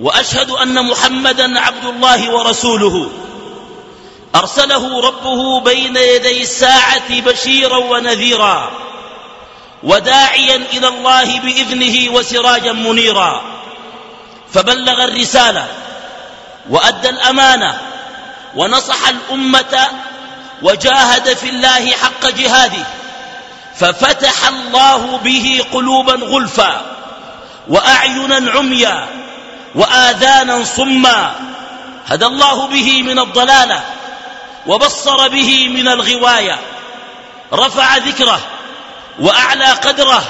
وأشهد أن محمدا عبد الله ورسوله. أرسله ربه بين يدي الساعة بشيرا ونذيرا وداعيا إلى الله بإذنه وسراجا منيرا. فبلغ الرسالة وأدى الأمانة ونصح الأمة وجاهد في الله حق جهاده. ففتح الله به قلوبا غلفا وأعينا عميا. وآذانا صما هدى الله به من الضلالة وبصر به من الغواية رفع ذكره وأعلى قدره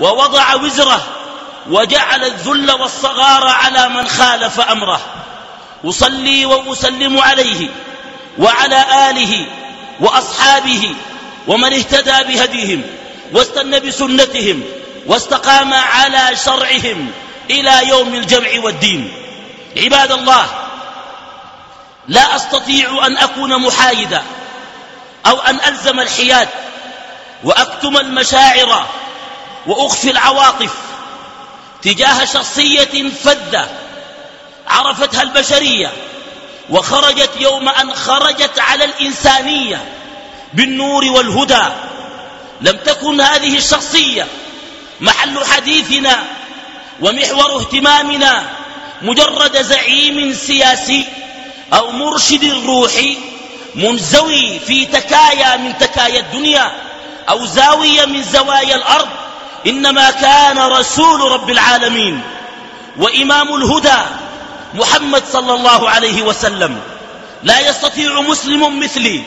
ووضع وزره وجعل الذل والصغار على من خالف أمره أصلي وأسلم عليه وعلى آله وأصحابه ومن اهتدى بهديهم واستنى بسنتهم واستقام على شرعهم إلى يوم الجمع والدين. عباد الله لا أستطيع أن أكون محايدا أو أن ألزم الحياد وأكتم المشاعر وأخفي العواطف تجاه شخصية فذة عرفتها البشرية وخرجت يوم أن خرجت على الإنسانية بالنور والهدى. لم تكن هذه الشخصية محل حديثنا ومحور اهتمامنا مجرد زعيم سياسي أو مرشد روحي منزوي في تكايا من تكايا الدنيا أو زاوية من زوايا الأرض إنما كان رسول رب العالمين وإمام الهدى محمد صلى الله عليه وسلم لا يستطيع مسلم مثلي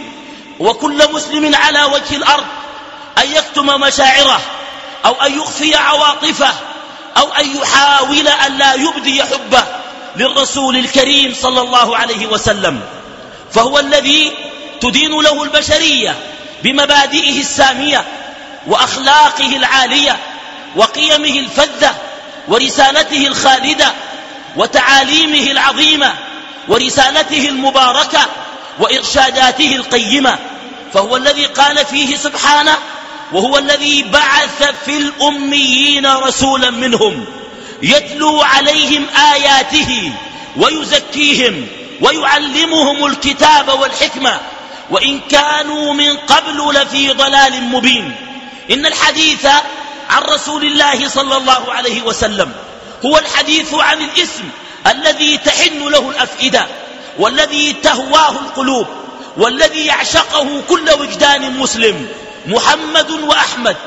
وكل مسلم على وجه الأرض أن يكتم مشاعره أو أن يخفي عواطفه أو أن يحاول أن لا يبدي حبه للرسول الكريم صلى الله عليه وسلم. فهو الذي تدين له البشرية بمبادئه السامية وأخلاقه العالية وقيمه الفذة ورسالته الخالدة وتعاليمه العظيمة ورسالته المباركة وإرشاداته القيمة. فهو الذي قال فيه سبحانه وهو الذي بعث في الأميين رسولا منهم يتلو عليهم آياته ويزكيهم ويعلمهم الكتاب والحكمة. وإن كانوا من قبل لفي ضلال مبين. إن الحديث عن رسول الله صلى الله عليه وسلم هو الحديث عن الاسم الذي تحن له الأفئدة والذي تهواه القلوب والذي يعشقه كل وجدان مسلم. محمد وأحمد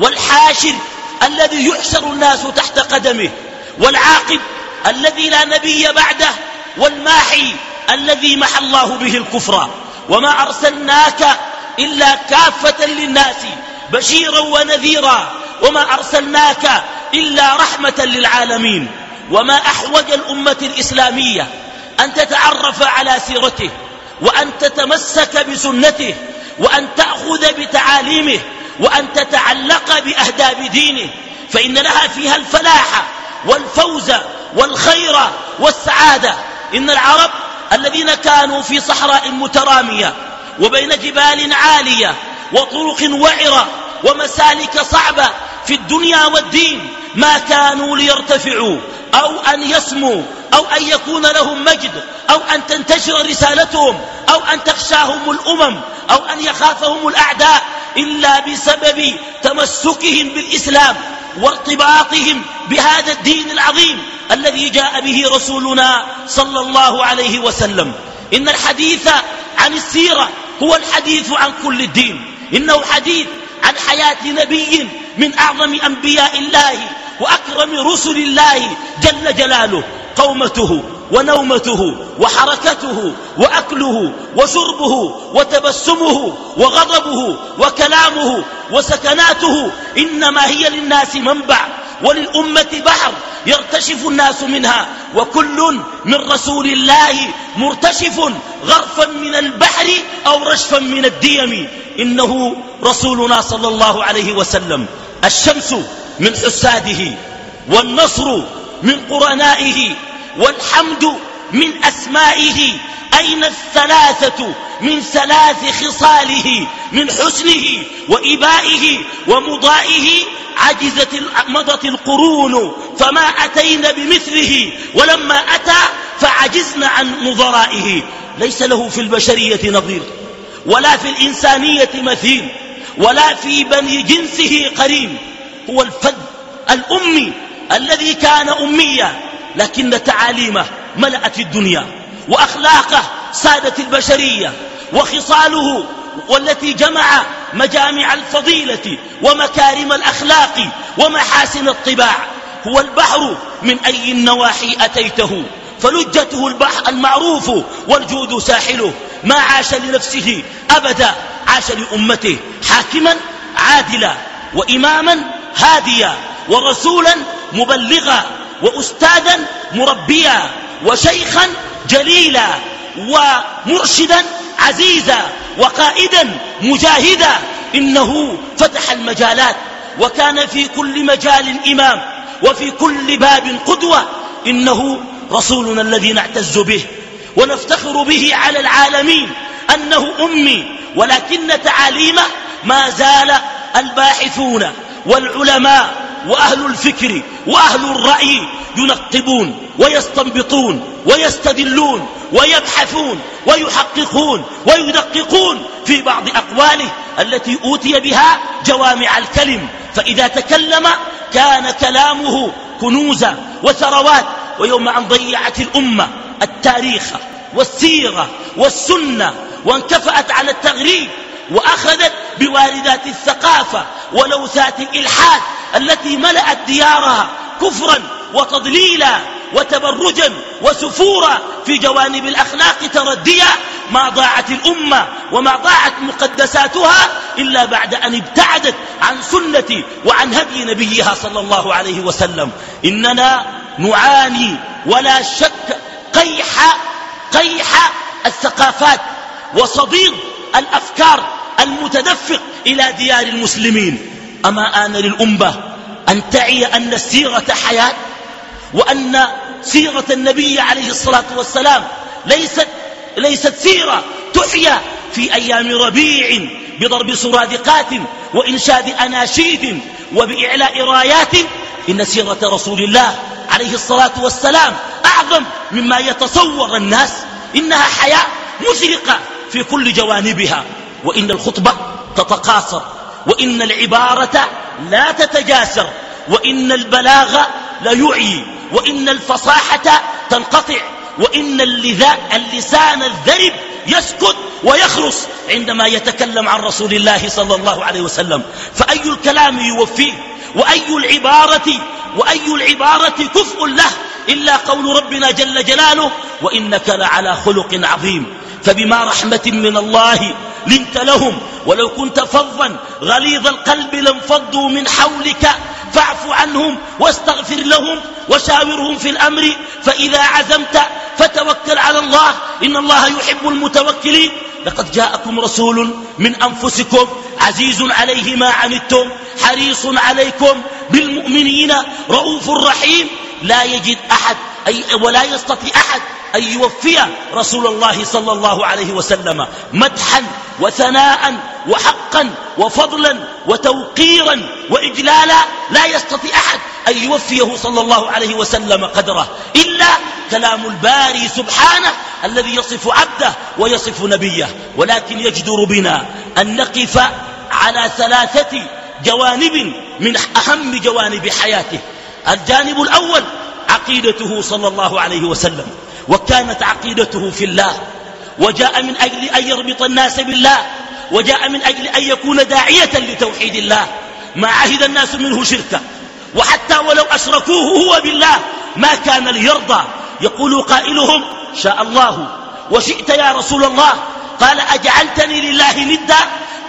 والحاشر الذي يحشر الناس تحت قدمه والعاقب الذي لا نبي بعده والماحي الذي محى الله به الكفر وما أرسلناك إلا كافة للناس بشيرا ونذيرا وما أرسلناك إلا رحمة للعالمين وما أحوج الأمة الإسلامية أن تتعرف على سيرته وأن تتمسك بسنته وأن تأخذ بتعاليمه وأن تتعلق بأهداب دينه فإن لها فيها الفلاح والفوز والخير والسعادة. إن العرب الذين كانوا في صحراء مترامية وبين جبال عالية وطرق وعرة ومسالك صعبة في الدنيا والدين ما كانوا ليرتفعوا أو أن يسموا أو أن يكون لهم مجد أو أن تنتشر رسالتهم أو أن تخشاهم الأمم أو أن يخافهم الأعداء إلا بسبب تمسكهم بالإسلام وارتباطهم بهذا الدين العظيم الذي جاء به رسولنا صلى الله عليه وسلم. إن الحديث عن السيرة هو الحديث عن كل الدين. إنه حديث عن حياة نبي من أعظم أنبياء الله وأكرم رسل الله جل جلاله قومته ونومته وحركته وأكله وشربه وتبسمه وغضبه وكلامه وسكناته إنما هي للناس منبع وللأمة بحر يرتشف الناس منها وكل من رسول الله مرتشف غرفا من البحر أو رشفا من الديم إنه رسولنا صلى الله عليه وسلم. الشمس من حساده والنصر من قرنائه والحمد من أسمائه أين الثلاثة من ثلاث خصاله من حسنه وإبائه ومضائه؟ عجزت مضت القرون فما أتينا بمثله ولما أتى فعجزنا عن نظرائه. ليس له في البشرية نظير ولا في الإنسانية مثيل ولا في بني جنسه قرين هو الفد الأمي الذي كان أميا لكن تعاليمه ملأت الدنيا وأخلاقه سادت البشرية وخصاله والتي جمع مجامع الفضيلة ومكارم الأخلاق ومحاسن الطباع. هو البحر من أي النواحي أتيته فلجته البحر المعروف والجود ساحله. ما عاش لنفسه أبدا عاش لأمته حاكما عادلا وإماما هاديا ورسولا مبلغا وأستاذا مربيا وشيخا جليلا ومرشدا عزيزا وقائدا مجاهدا. إنه فتح المجالات وكان في كل مجال إمام وفي كل باب قدوة. إنه رسولنا الذي نعتز به ونفتخر به على العالمين. أنه أمي ولكن تعاليمه ما زال الباحثون. والعلماء وأهل الفكر وأهل الرأي ينقبون ويستنبطون ويستدلون ويبحثون ويحققون ويدققون في بعض أقواله التي أوتي بها جوامع الكلم. فإذا تكلم كان كلامه كنوزا وثروات ويوم أن ضيعت الأمة التاريخ والسيرة والسنة وانكفأت على التغريب وأخذت بواردات الثقافة ولوثات الإلحاد التي ملأت ديارها كفرا وتضليلا وتبرجا وسفورا في جوانب الأخلاق ترديا ما ضاعت الأمة وما ضاعت مقدساتها إلا بعد أن ابتعدت عن سنة وعن هدي نبيها صلى الله عليه وسلم. إننا نعاني ولا شك قيح قيح الثقافات وصديد الأفكار المتدفق إلى ديار المسلمين. أما آن للأمة أن تعي أن السيرة حياة وأن سيرة النبي عليه الصلاة والسلام ليست, ليست سيرة تحيا في أيام ربيع بضرب سرادقات وإنشاد أناشيد وبإعلاء رايات. إن سيرة رسول الله عليه الصلاة والسلام أعظم مما يتصور الناس إنها حياة مشرقة في كل جوانبها. وإن الخطبة تتقاصر وإن العبارة لا تتجاسر وإن البلاغ لا يعي وإن الفصاحة تنقطع وإن اللسان الذرب يسكت ويخرس عندما يتكلم عن رسول الله صلى الله عليه وسلم. فأي الكلام يوفيه؟ وأي العبارة وأي العبارة كفء له؟ إلا قول ربنا جل جلاله وإنك لعلى خلق عظيم. فبما رحمة من الله لنت لهم ولو كنت فظا غليظ القلب لانفضوا من حولك فاعف عنهم واستغفر لهم وشاورهم في الأمر فإذا عزمت فتوكل على الله إن الله يحب المتوكلين. لقد جاءكم رسول من أنفسكم عزيز عليه ما عنتم حريص عليكم بالمؤمنين رؤوف رحيم. لا يجد أحد أي ولا يستطيع أحد أن يوفي رسول الله صلى الله عليه وسلم مدحا وثناء وحقا وفضلا وتوقيرا وإجلالا لا يستطيع أحد أن يوفيه صلى الله عليه وسلم قدره إلا كلام الباري سبحانه الذي يصف عبده ويصف نبيه. ولكن يجدر بنا أن نقف على ثلاثة جوانب من أهم جوانب حياته. الجانب الأول عقيدته صلى الله عليه وسلم. وكانت عقيدته في الله وجاء من أجل أن يربط الناس بالله وجاء من أجل أن يكون داعية لتوحيد الله. ما عهد الناس منه شركا وحتى ولو أشركوه هو بالله ما كان ليرضى. يقول قائلهم شاء الله. وشئت يا رسول الله. قال أجعلتني لله ندا.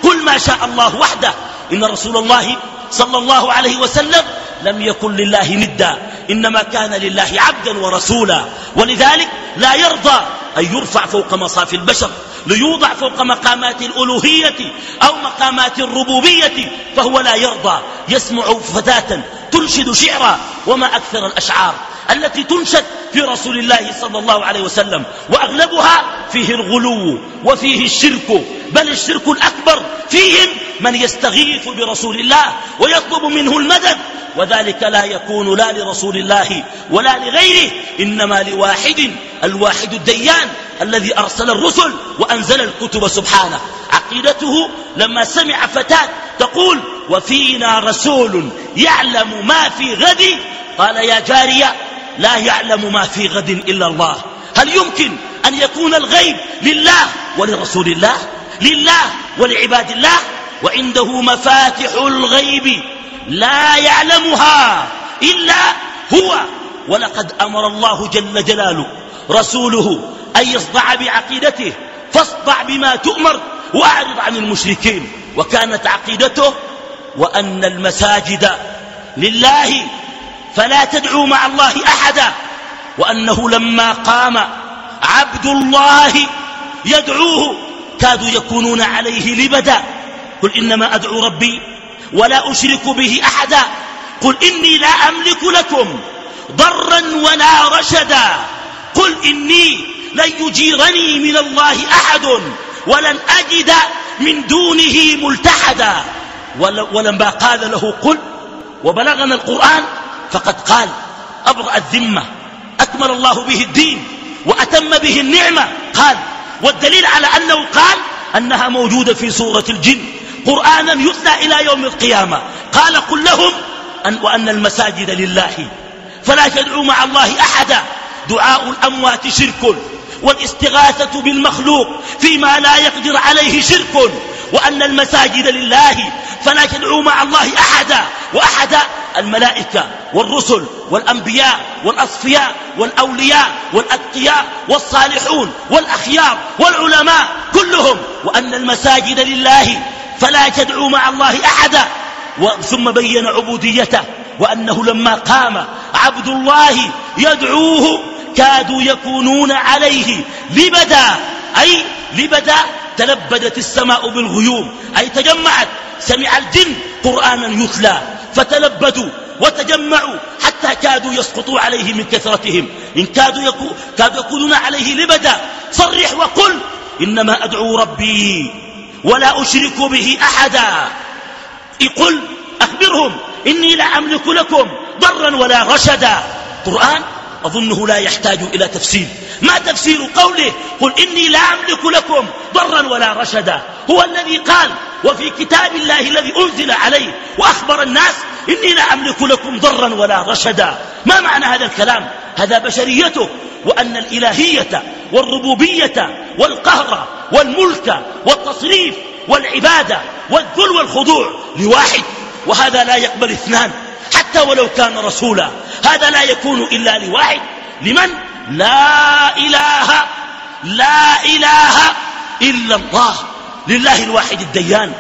قل ما شاء الله وحده. إن رسول الله صلى الله عليه وسلم لم يكن لله ندا إنما كان لله عبدا ورسولا. ولذلك لا يرضى أن يرفع فوق مصاف البشر ليوضع فوق مقامات الألوهية أو مقامات الربوبية فهو لا يرضى. يسمع فتاة تنشد شعرا وما أكثر الأشعار. التي تنشد في رسول الله صلى الله عليه وسلم وأغلبها فيه الغلو وفيه الشرك بل الشرك الأكبر فيهم من يستغيث برسول الله ويطلب منه المدد وذلك لا يكون لا لرسول الله ولا لغيره إنما لواحد الواحد الديان الذي أرسل الرسل وأنزل الكتب سبحانه. عقيدته لما سمع فتاة تقول وفينا رسول يعلم ما في غد قال يا جارية لا يعلم ما في غد إلا الله. هل يمكن أن يكون الغيب لله ولرسول الله لله ولعباد الله؟ وعنده مفاتح الغيب لا يعلمها إلا هو. ولقد أمر الله جل جلاله رسوله أن يصدع بعقيدته فاصدع بما تؤمر وأعرض عن المشركين. وكانت عقيدته وأن المساجد لله فلا تدعوا مع الله أحدا. وأنه لما قام عبد الله يدعوه كادوا يكونون عليه لبدا. قل إنما أدعو ربي ولا أشرك به أحدا. قل إني لا أملك لكم ضرا ولا رشدا. قل إني لن يجيرني من الله أحد ولن أجد من دونه ملتحدا. ولما قال له قل وبلغنا القرآن فقد قال أبرأ الذمة أكمل الله به الدين وأتم به النعمة. قال والدليل على أنه قال أنها موجودة في سورة الجن. قرآنا يتلى إلى يوم القيامة. قال قل لهم أن وأن المساجد لله فلا تدعوا مع الله أحدا. دعاء الأموات شرك. والاستغاثة بالمخلوق فيما لا يقدر عليه شرك وأن المساجد لله فلا تدعوا مع الله أحدا وأحدا الملائكة والرسل والأنبياء والأصفياء والأولياء والأتقياء والصالحون والأخيار والعلماء كلهم وأن المساجد لله فلا تدعوا مع الله أحدا. ثم بين عبوديته وأنه لما قام عبد الله يدعوه كادوا يكونون عليه. لبدا أي لبدا تلبدت السماء بالغيوم. أي تجمعت سمع الجن قرآنا يتلى. فتلبدوا وتجمعوا حتى كادوا يسقطوا عليه من كثرتهم. إن كادوا, يكو كادوا يكونون عليه لبدا صرح وقل إنما أدعو ربي ولا أشرك به أحدا. قل أخبرهم إني لا أملك لكم ضرا ولا رشدا. قرآن أظنه لا يحتاج إلى تفسير. ما تفسير قوله؟ قل إني لا أملك لكم ضرا ولا رشدا. هو الذي قال وفي كتاب الله الذي أنزل عليه وأخبر الناس إني لا أملك لكم ضرا ولا رشدا. ما معنى هذا الكلام؟ هذا بشريته وأن الإلهية والربوبية والقهر والملك والتصريف والعبادة والذل والخضوع لواحد وهذا لا يقبل اثنان. حتى ولو كان رسولا. هذا لا يكون إلا لواحد. لمن؟ لا إله لا إله إلا الله. لله الواحد الديان.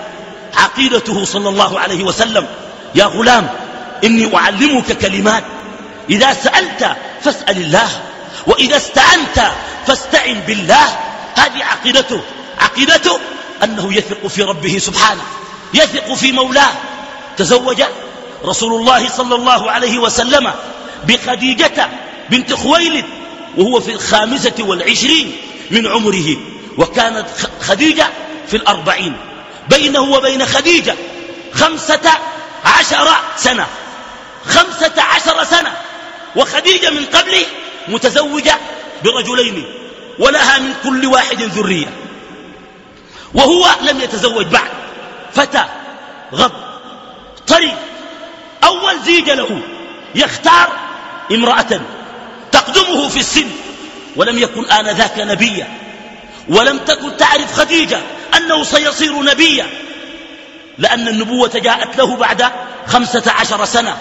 عقيدته صلى الله عليه وسلم يا غلام إني أعلمك كلمات. إذا سألت فاسأل الله وإذا استعنت فاستعن بالله. هذه عقيدته. عقيدته أنه يثق في ربه سبحانه يثق في مولاه. تزوج؟ رسول الله صلى الله عليه وسلم بخديجة بنت خويلد وهو في الخامسة والعشرين من عمره وكانت خديجة في الأربعين. بينه وبين خديجة خمسة عشر سنة خمسة عشر سنة وخديجة من قبله متزوجة برجلين ولها من كل واحد ذرية. وهو لم يتزوج بعد فتى غض طري أول زيج له يختار امرأة تقدمه في السن ولم يكن آنذاك نبيا ولم تكن تعرف خديجة أنه سيصير نبيا لأن النبوة جاءت له بعد خمسة عشر سنة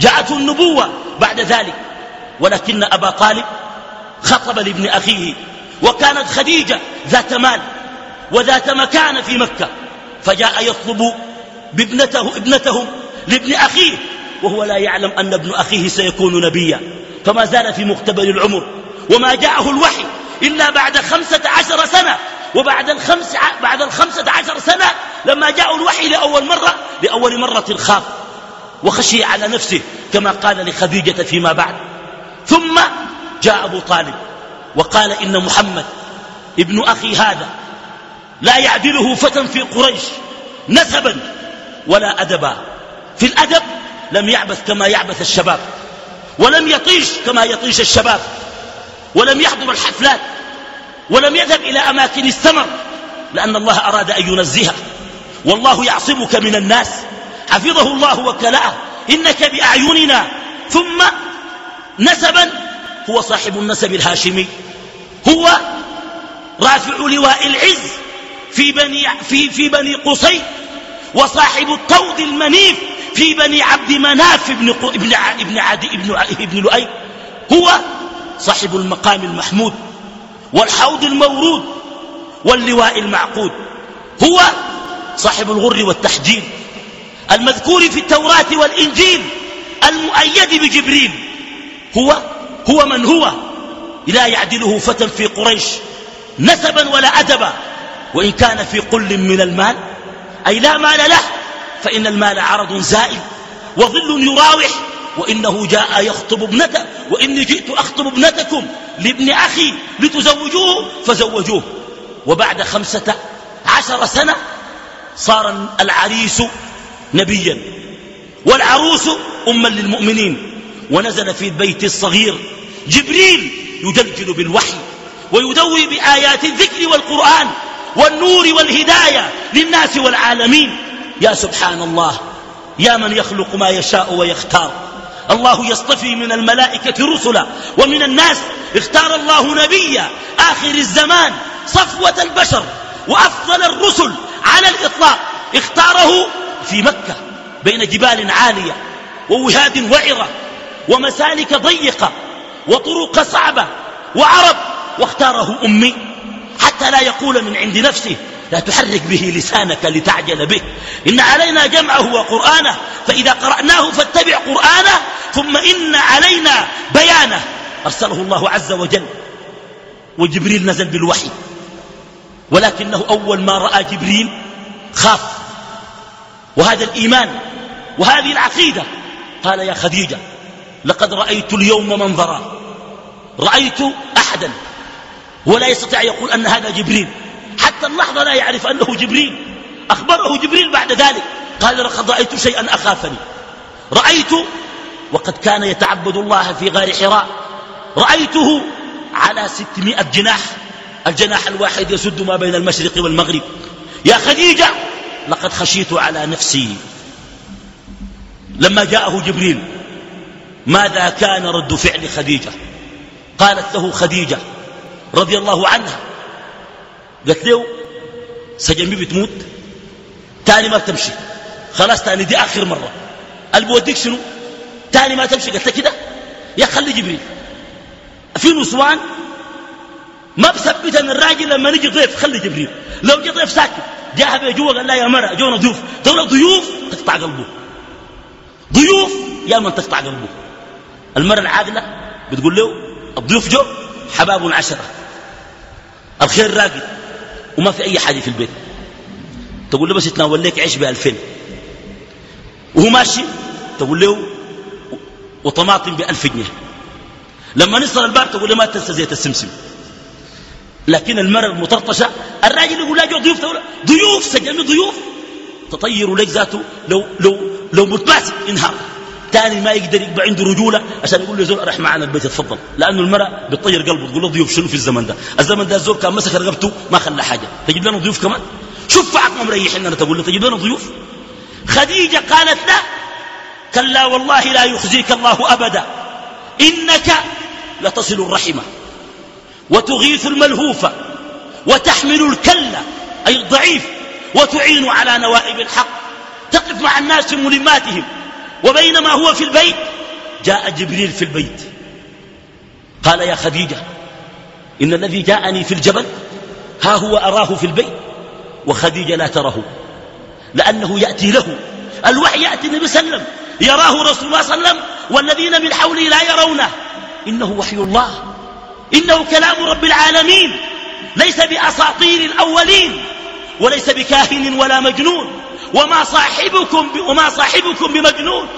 جاءته النبوة بعد ذلك ولكن أبا طالب خطب لابن أخيه وكانت خديجة ذات مال وذات مكان في مكة فجاء يطلب بابنته ابنتهم لابن أخيه وهو لا يعلم أن ابن أخيه سيكون نبيا. فما زال في مقتبل العمر وما جاءه الوحي إلا بعد خمسة عشر سنة. وبعد الخمس بعد الخمسة عشر سنة لما جاء الوحي لأول مرة لأول مرة خاف وخشي على نفسه كما قال لخديجة فيما بعد. ثم جاء أبو طالب وقال إن محمد ابن أخي هذا لا يعدله فتى في قريش نسبا ولا أدبا. في الأدب لم يعبث كما يعبث الشباب ولم يطيش كما يطيش الشباب ولم يحضر الحفلات ولم يذهب إلى أماكن السمر لأن الله أراد أن ينزهه. والله يعصمك من الناس. حفظه الله وكلأه. إنك بأعيننا. ثم نسبا هو صاحب النسب الهاشمي. هو رافع لواء العز في بني, في في بني قصي وصاحب الطود المنيف في بني عبد مناف ابن ابن ابن عدي ابن ابن لؤي. هو صاحب المقام المحمود والحوض المورود واللواء المعقود. هو صاحب الغر والتحجيل المذكور في التوراة والإنجيل المؤيد بجبريل. هو هو من هو؟ لا يعدله فتى في قريش نسبا ولا أدبا. وإن كان في قل من المال أي لا مال له فإن المال عرض زائل وظل يراوح وإنه جاء يخطب ابنته وإني جئت أخطب ابنتكم لابن أخي لتزوجوه فزوجوه. وبعد خمسة عشر سنة صار العريس نبيا والعروس أما للمؤمنين. ونزل في البيت الصغير جبريل يجلجل بالوحي ويدوي بآيات الذكر والقرآن والنور والهداية للناس والعالمين. يا سبحان الله يا من يخلق ما يشاء ويختار. الله يصطفي من الملائكة رسلا ومن الناس اختار الله نبيا. آخر الزمان صفوة البشر وأفضل الرسل على الإطلاق. اختاره في مكة بين جبال عالية ووهاد وعرة ومسالك ضيقة وطرق صعبة وعرب. واختاره أمي حتى لا يقول من عند نفسه لا تحرك به لسانك لتعجل به. إن علينا جمعه وقرآنه فإذا قرأناه فاتبع قرآنه ثم إن علينا بيانه. أرسله الله عز وجل. وجبريل نزل بالوحي. ولكنه أول ما رأى جبريل خاف. وهذا الإيمان وهذه العقيدة. قال يا خديجة لقد رأيت اليوم منظرا. رأيت أحدا. ولا يستطيع يقول أن هذا جبريل. حتى اللحظة لا يعرف أنه جبريل. أخبره جبريل بعد ذلك. قال لقد رأيت شيئا أخافني. رأيت وقد كان يتعبد الله في غار حراء. رأيته على ستمائة جناح. الجناح الواحد يسد ما بين المشرق والمغرب. يا خديجة لقد خشيت على نفسي. لما جاءه جبريل ماذا كان رد فعل خديجة؟ قالت له خديجة رضي الله عنها قالت له سجنبي بتموت تاني ما تمشي. خلاص تاني دي آخر مرة. البوديك شنو؟ تاني ما تمشي. قالت كده؟ يا خلي جبريل. في نسوان ما بثبتن الراجل لما نجي ضيف خلي جبريل. لو جي ضيف ساكت جاها بيجوا قال لا يا مرة جونا ضيوف. دولة ضيوف تقطع قلبه. ضيوف يا من تقطع قلبه. المرة العاقلة بتقول له الضيوف جو حباب عشرة. الخير راقد. وما في أي حاجة في البيت. تقول له بس يتناول لك عيش بألفين. وهو ماشي تقول له وطماطم بألف جنيه. لما نصل الباب تقول له ما تنسى زيت السمسم. لكن المرأة المطرطشة الراجل يقول لا جو ضيوف ضيوف سجل ضيوف. تطير لك ذاته لو, لو, لو متماسك انهار. تاني ما يقدر يبقى عنده رجولة عشان يقول له زول رح معنا البيت اتفضل. لأنه المرأة بتطير قلبه تقول له ضيوف شنو في الزمن ده؟ الزمن ده الزول كان مسك رقبته ما خلى حاجة. تجيب لنا ضيوف كمان؟ شوف عقم مريح اننا تقول له تجيب لنا ضيوف؟ خديجة قالت لا. كلا والله لا يخزيك الله أبدا. إنك لتصل الرحمة وتغيث الملهوف وتحمل الكل أي الضعيف وتعين على نوائب الحق. تقف مع الناس في ملماتهم. وبينما هو في البيت. جاء جبريل في البيت. قال يا خديجة إن الذي جاءني في الجبل ها هو أراه في البيت وخديجة لا تره لأنه يأتي له. الوحي يأتي النبي صلى الله عليه وسلم يراه رسول الله صلى الله عليه وسلم والذين من حوله لا يرونه. إنه وحي الله. إنه كلام رب العالمين. ليس بأساطير الأولين وليس بكاهن ولا مجنون. وما صاحبكم وما صاحبكم بمجنون.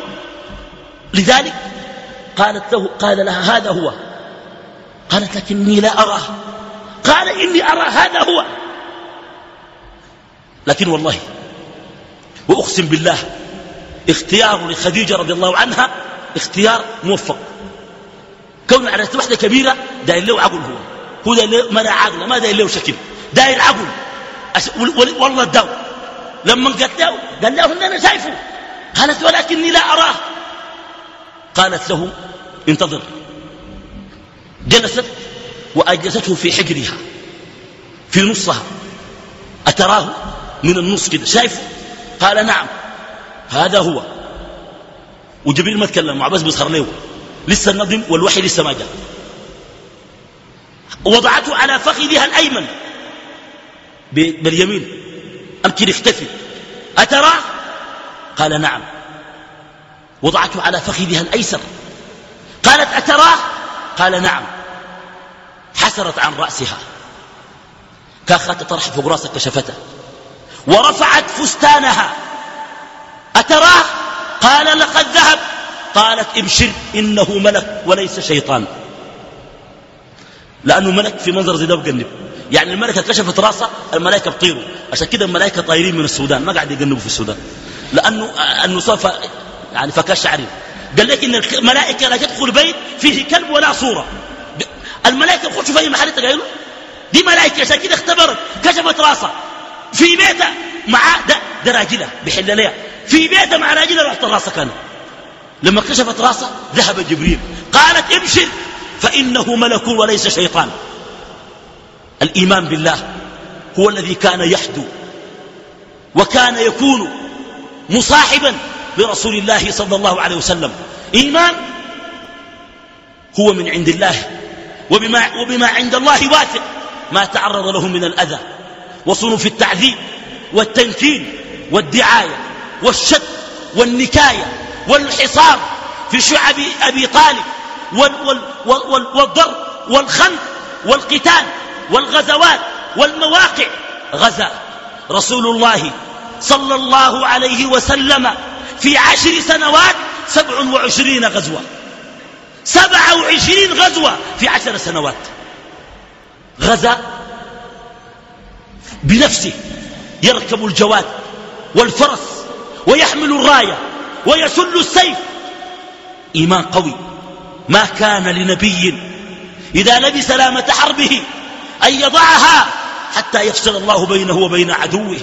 لذلك قالت له قال لها هذا هو. قالت لكني لا أراه. قال إني أرى هذا هو. لكن والله وأقسم بالله اختيار لخديجة رضي الله عنها اختيار موفق. كون على واحدة كبيرة داير له عقل هو. هو داير له منع عقل ما داير له شكل. داير عقل. والله الدو لما قالت له قال له ان أنا شايفه. قالت ولكني لا أراه. قالت له انتظر. جلست وأجلسته في حجرها في نصها. أتراه من النص كده شايفه؟ قال نعم هذا هو. وجبريل ما تكلم مع بس بيسخر له. لسه النظم والوحي لسه ما جاء. وضعته على فخذها الأيمن باليمين. أمكن اختفي. أترى؟ قال نعم. وضعته على فخذها الأيسر. قالت أتراه قال نعم. حسرت عن رأسها. كاخت طرح فوق راسك كشفته ورفعت فستانها. أتراه قال لقد ذهب. قالت ابشر إنه ملك وليس شيطان. لأنه ملك في منظر زي ده يعني الملكة كشفت راسها الملائكة بطيروا. عشان كده الملائكة طايرين من السودان ما قاعد يقنبوا في السودان. لأنه النصافة يعني فكاش شعري. قال لك إن الملائكة لا تدخل بيت فيه كلب ولا صورة. الملائكة بخشوا في أي محل تقايلوا دي ملائكة عشان كده اختبرت. كشفت راسها. في بيتها مع ده, ده راجلة بحل ليها في بيتها مع راجلة رحت راسها كان لما كشفت راسها ذهب جبريل. قالت ابشر فإنه ملك وليس شيطان. الإيمان بالله هو الذي كان يحدو وكان يكون مصاحبا لرسول الله صلى الله عليه وسلم. إيمان هو من عند الله وبما, وبما عند الله واثق ما تعرض له من الأذى وصنوف التعذيب والتنكيل والدعاية والشد والنكاية والحصار في شعب أبي طالب والضرب والخنق والقتال والغزوات والمواقع. غزا. رسول الله صلى الله عليه وسلم في عشر سنوات سبع وعشرين غزوة. سبع وعشرين غزوة في عشر سنوات. غزا. بنفسه يركب الجواد والفرس ويحمل الراية ويسل السيف. إيمان قوي. ما كان لنبي إذا لبس لامة حربه أن يضعها حتى يفصل الله بينه وبين عدوه.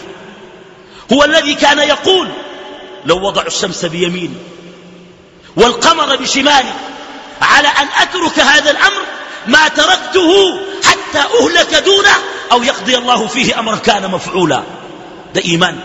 هو الذي كان يقول لو وضعوا الشمس بيمين والقمر بشمالي على أن أترك هذا الأمر ما تركته حتى أهلك دونه أو يقضي الله فيه أمرا كان مفعولا. ده إيمان.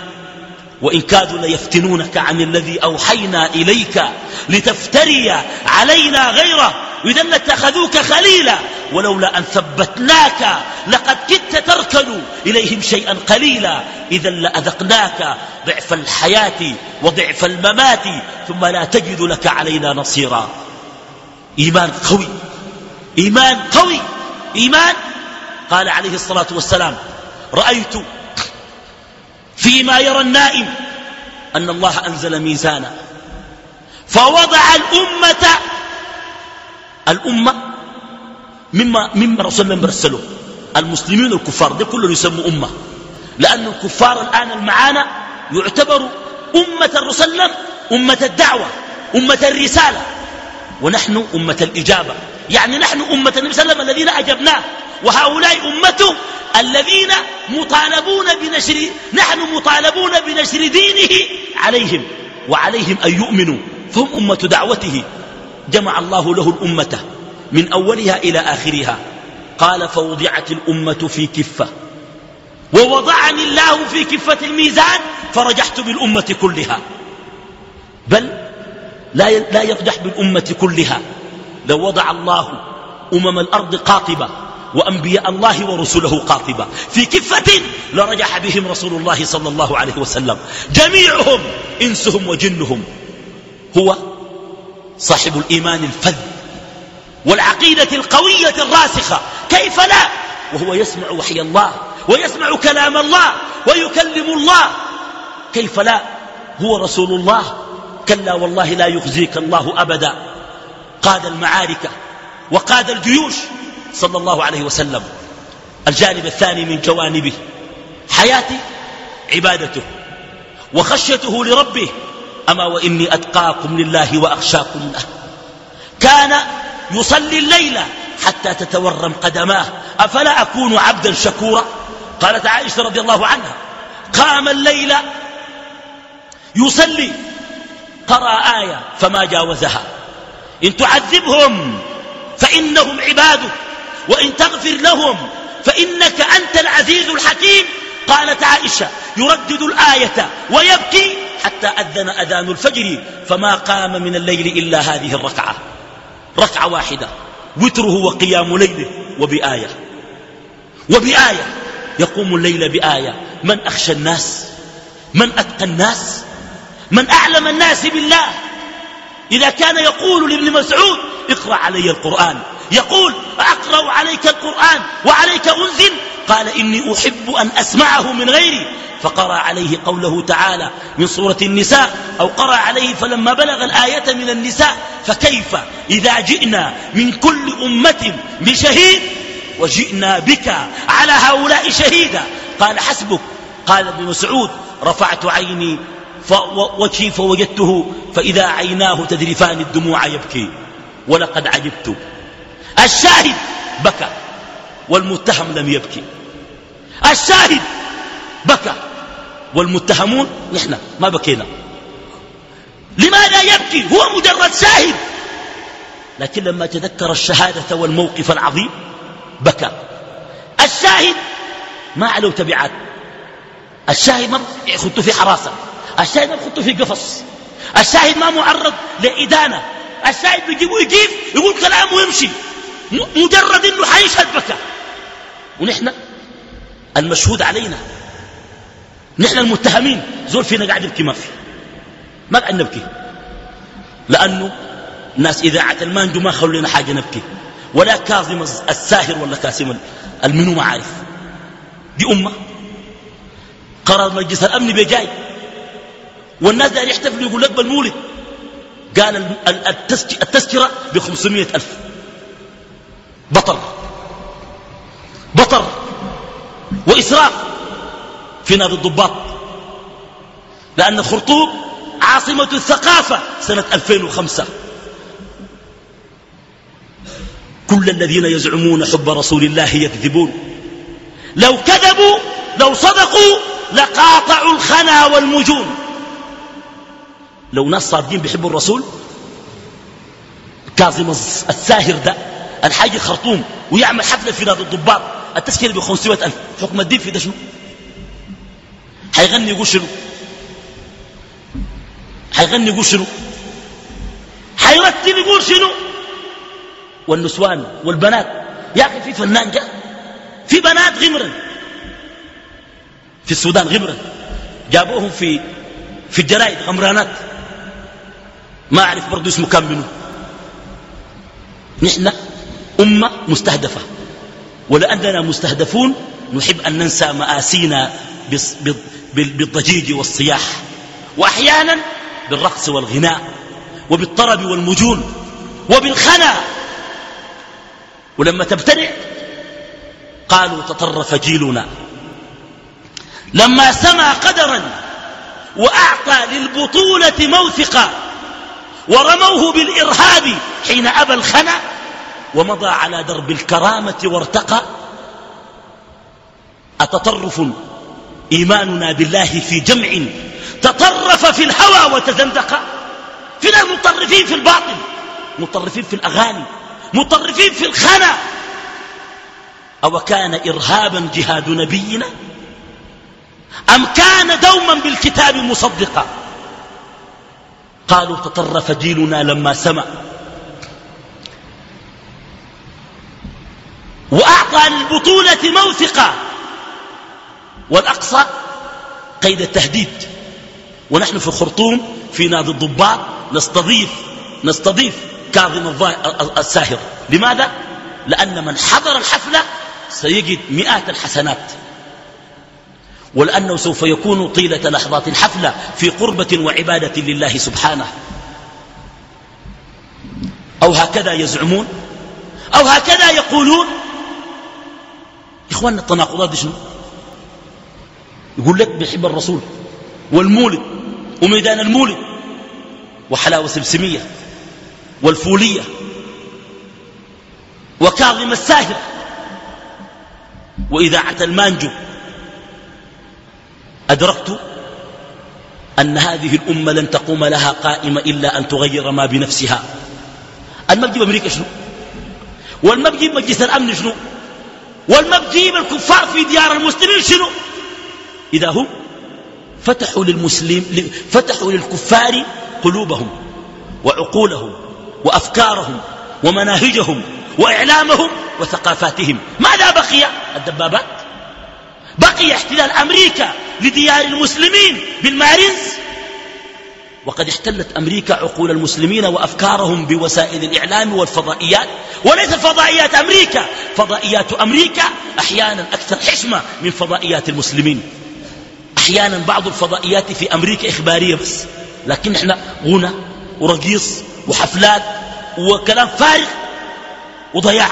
وإن كادوا ليفتنونك عن الذي أوحينا إليك لتفتري علينا غيره. إذا لاتخذوك خليلا. ولولا أن ثبتناك لقد كدت تركن إليهم شيئا قليلا. إذا لأذقناك ضعف الحياة وضعف الممات ثم لا تجد لك علينا نصيرا. إيمان قوي. إيمان قوي. إيمان. قال عليه الصلاة والسلام رأيت فيما يرى النائم أن الله أنزل ميزانا فوضع الأمة الأمة مما, مما رسول الله مرسله. المسلمين الكفار ده كله يسموا أمة. لأن الكفار الآن المعانا يعتبروا أمة الرسول أمة الدعوة أمة الرسالة. ونحن أمة الإجابة. يعني نحن أمة النبي صلى الله عليه وسلم الذين أجبناه. وهؤلاء أمته الذين مطالبون بنشر نحن مطالبون بنشر دينه عليهم وعليهم أن يؤمنوا. فهم أمة دعوته. جمع الله له الأمة من أولها إلى آخرها. قال فوضعت الأمة في كفة. ووضعني الله في كفة الميزان فرجحت بالأمة كلها. بل لا يفجح بالأمة كلها. لو وضع الله أمم الأرض قاطبة وأنبياء الله ورسله قاطبة. في كفة لرجح بهم رسول الله صلى الله عليه وسلم. جميعهم إنسهم وجنهم. هو صاحب الإيمان الفذ والعقيدة القوية الراسخة. كيف لا؟ وهو يسمع وحي الله ويسمع كلام الله ويكلم الله. كيف لا؟ هو رسول الله. كلا والله لا يخزيك الله أبدا. قاد المعارك وقاد الجيوش. صلى الله عليه وسلم. الجانب الثاني من جوانبه. حياتي عبادته وخشيته لربه. أما وإني أتقاكم لله وأخشاكم له. كان يصلي الليل حتى تتورم قدماه. أفلا أكون عبدا شكورا؟ قالت عائشة رضي الله عنها. قام الليل يصلي. قرأ آية فما جاوزها. إن تعذبهم فإنهم عبادك. وإن تغفر لهم فإنك أنت العزيز الحكيم. قالت عائشة يردد الآية ويبكي حتى أذن أذان الفجر فما قام من الليل إلا هذه الركعة. ركعة واحدة وتره وقيام ليله وبآية. وبآية يقوم الليل بآية. من أخشى الناس؟ من أتقى الناس؟ من أعلم الناس بالله؟ إذا كان يقول لابن مسعود اقرأ علي القرآن. يقول أقرأ عليك القرآن وعليك أنزل. قال إني أحب أن أسمعه من غيري. فقرأ عليه قوله تعالى من سورة النساء أو قرأ عليه فلما بلغ الآية من النساء فكيف إذا جئنا من كل أمة بشهيد وجئنا بك على هؤلاء شهيدا؟ قال حسبك. قال ابن مسعود رفعت عيني وجهي فوجدته فإذا عيناه تذرفان الدموع يبكي. ولقد عجبت. الشاهد بكى والمتهم لم يبكي. الشاهد بكى والمتهمون نحن ما بكينا. لماذا يبكي؟ هو مجرد شاهد. لكن لما تذكر الشهادة والموقف العظيم بكى. الشاهد ما عليه تبعات. الشاهد ما يخطه في حراسة. الشاهد ما يخطه في قفص. الشاهد ما معرض لإدانة. الشاهد بيجيبوه يجيب يقول كلام ويمشي مجرد إنه حيشهد بكى ونحن المشهود علينا. نحن المتهمين. زول فينا قاعد يبكي ما في. ما قاعد نبكي. لأنه الناس إذاعة المانجو ما خلوا لنا حاجة نبكي. ولا كاظم الساهر ولا كاسم المنو ما عارف. دي أمة. قرار مجلس الأمن بجاي والناس دار يحتفلوا يقول لك بالمولد. قال التذكرة ب ألف. بطر. بطر. وإسراف في نادي الضباط. لأن الخرطوم عاصمة الثقافة سنة 2005 كل الذين يزعمون حب رسول الله يكذبون. لو كذبوا لو صدقوا لقاطعوا الخنا والمجون. لو ناس صادقين بيحبوا الرسول كاظم الساهر ده الحاج خرطوم ويعمل حفلة في نادي الضباط التذكرة ب 500 ألف حكم الدين في ده شنو؟ حيغني يقول شنو؟ حيغني يقول شنو؟ حيرتب يقول شنو؟ والنسوان والبنات يا أخي في فنان جاء في بنات غمرا في السودان غمرا جابوهم في في الجرائد غمرانات. ما أعرف برضو اسمه كم منه. نحن أمة مستهدفة. ولأننا مستهدفون نحب أن ننسى مآسينا بالضجيج والصياح. وأحيانا بالرقص والغناء وبالطرب والمجون وبالخنا. ولما تبتدع قالوا تطرف جيلنا. لما سمى قدرا وأعطى للبطولة موثقا ورموه بالإرهاب حين أبى الخنا ومضى على درب الكرامة وارتقى. أتطرف إيماننا بالله في جمع؟ تطرف في الهوى وتزندق. في ناس مطرفين في الباطل مطرفين في الأغاني مطرفين في الخنا. أو كان إرهابا جهاد نبينا؟ أم كان دوما بالكتاب مصدقا؟ قالوا تطرف جيلنا لما سمع. وأعطى للبطولة موثقا والأقصى قيد التهديد. ونحن في الخرطوم في نادي الضباط نستضيف نستضيف كاظم الساهر. لماذا؟ لأن من حضر الحفلة سيجد مئات الحسنات. ولأنه سوف يكون طيلة لحظات الحفلة في قربة وعبادة لله سبحانه. أو هكذا يزعمون أو هكذا يقولون. إخواننا التناقضات دي شنو؟ يقول لك بيحب الرسول والمولد وميدان المولد وحلاوة سمسمية والفولية وكاظم الساهر. وإذاعة المانجو أدركت أن هذه الأمة لن تقوم لها قائمة إلا أن تغير ما بنفسها. المجيب أمريكا شنو؟ والمجيب مجلس الأمن شنو؟ والمجيب الكفار في ديار المسلمين شنو؟ إذا هم فتحوا للمسلم فتحوا للكفار قلوبهم وعقولهم وأفكارهم ومناهجهم وإعلامهم وثقافاتهم. ماذا بقي الدبابات؟ بقي احتلال أمريكا لديار المسلمين بالمارنز وقد احتلت أمريكا عقول المسلمين وأفكارهم بوسائل الإعلام والفضائيات وليس فضائيات أمريكا. فضائيات أمريكا أحيانا أكثر حشمة من فضائيات المسلمين. أحيانا بعض الفضائيات في أمريكا إخبارية بس لكن إحنا غنى ورقيص وحفلات وكلام فارغ وضياع.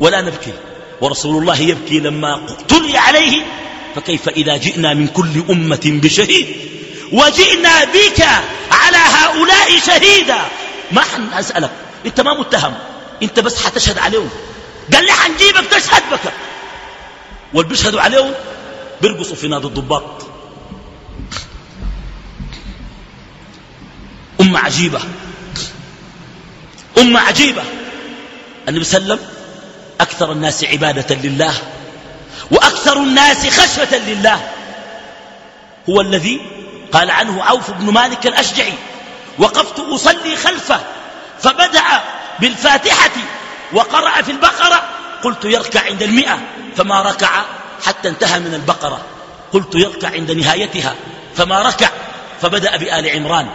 ولا نبكي. ورسول الله يبكي لما تلي عليه. فكيف إذا جئنا من كل أمة بشهيد؟ وجئنا بك على هؤلاء شهيدا. ما أسألك أنت ما متهم. أنت بس حتشهد عليهم. قال لي حنجيبك تشهد بك. واللي بيشهدوا عليهم بيرقصوا في نادي الضباط. أمة عجيبة. أمة عجيبة. النبي صلى الله عليه وسلم أكثر الناس عبادة لله وأكثر الناس خشية لله. هو الذي قال عنه عوف بن مالك الأشجعي وقفت أصلي خلفه فبدأ بالفاتحة وقرأ في البقرة قلت يركع عند المئة فما ركع حتى انتهى من البقرة. قلت يركع عند نهايتها فما ركع فبدأ بآل عمران.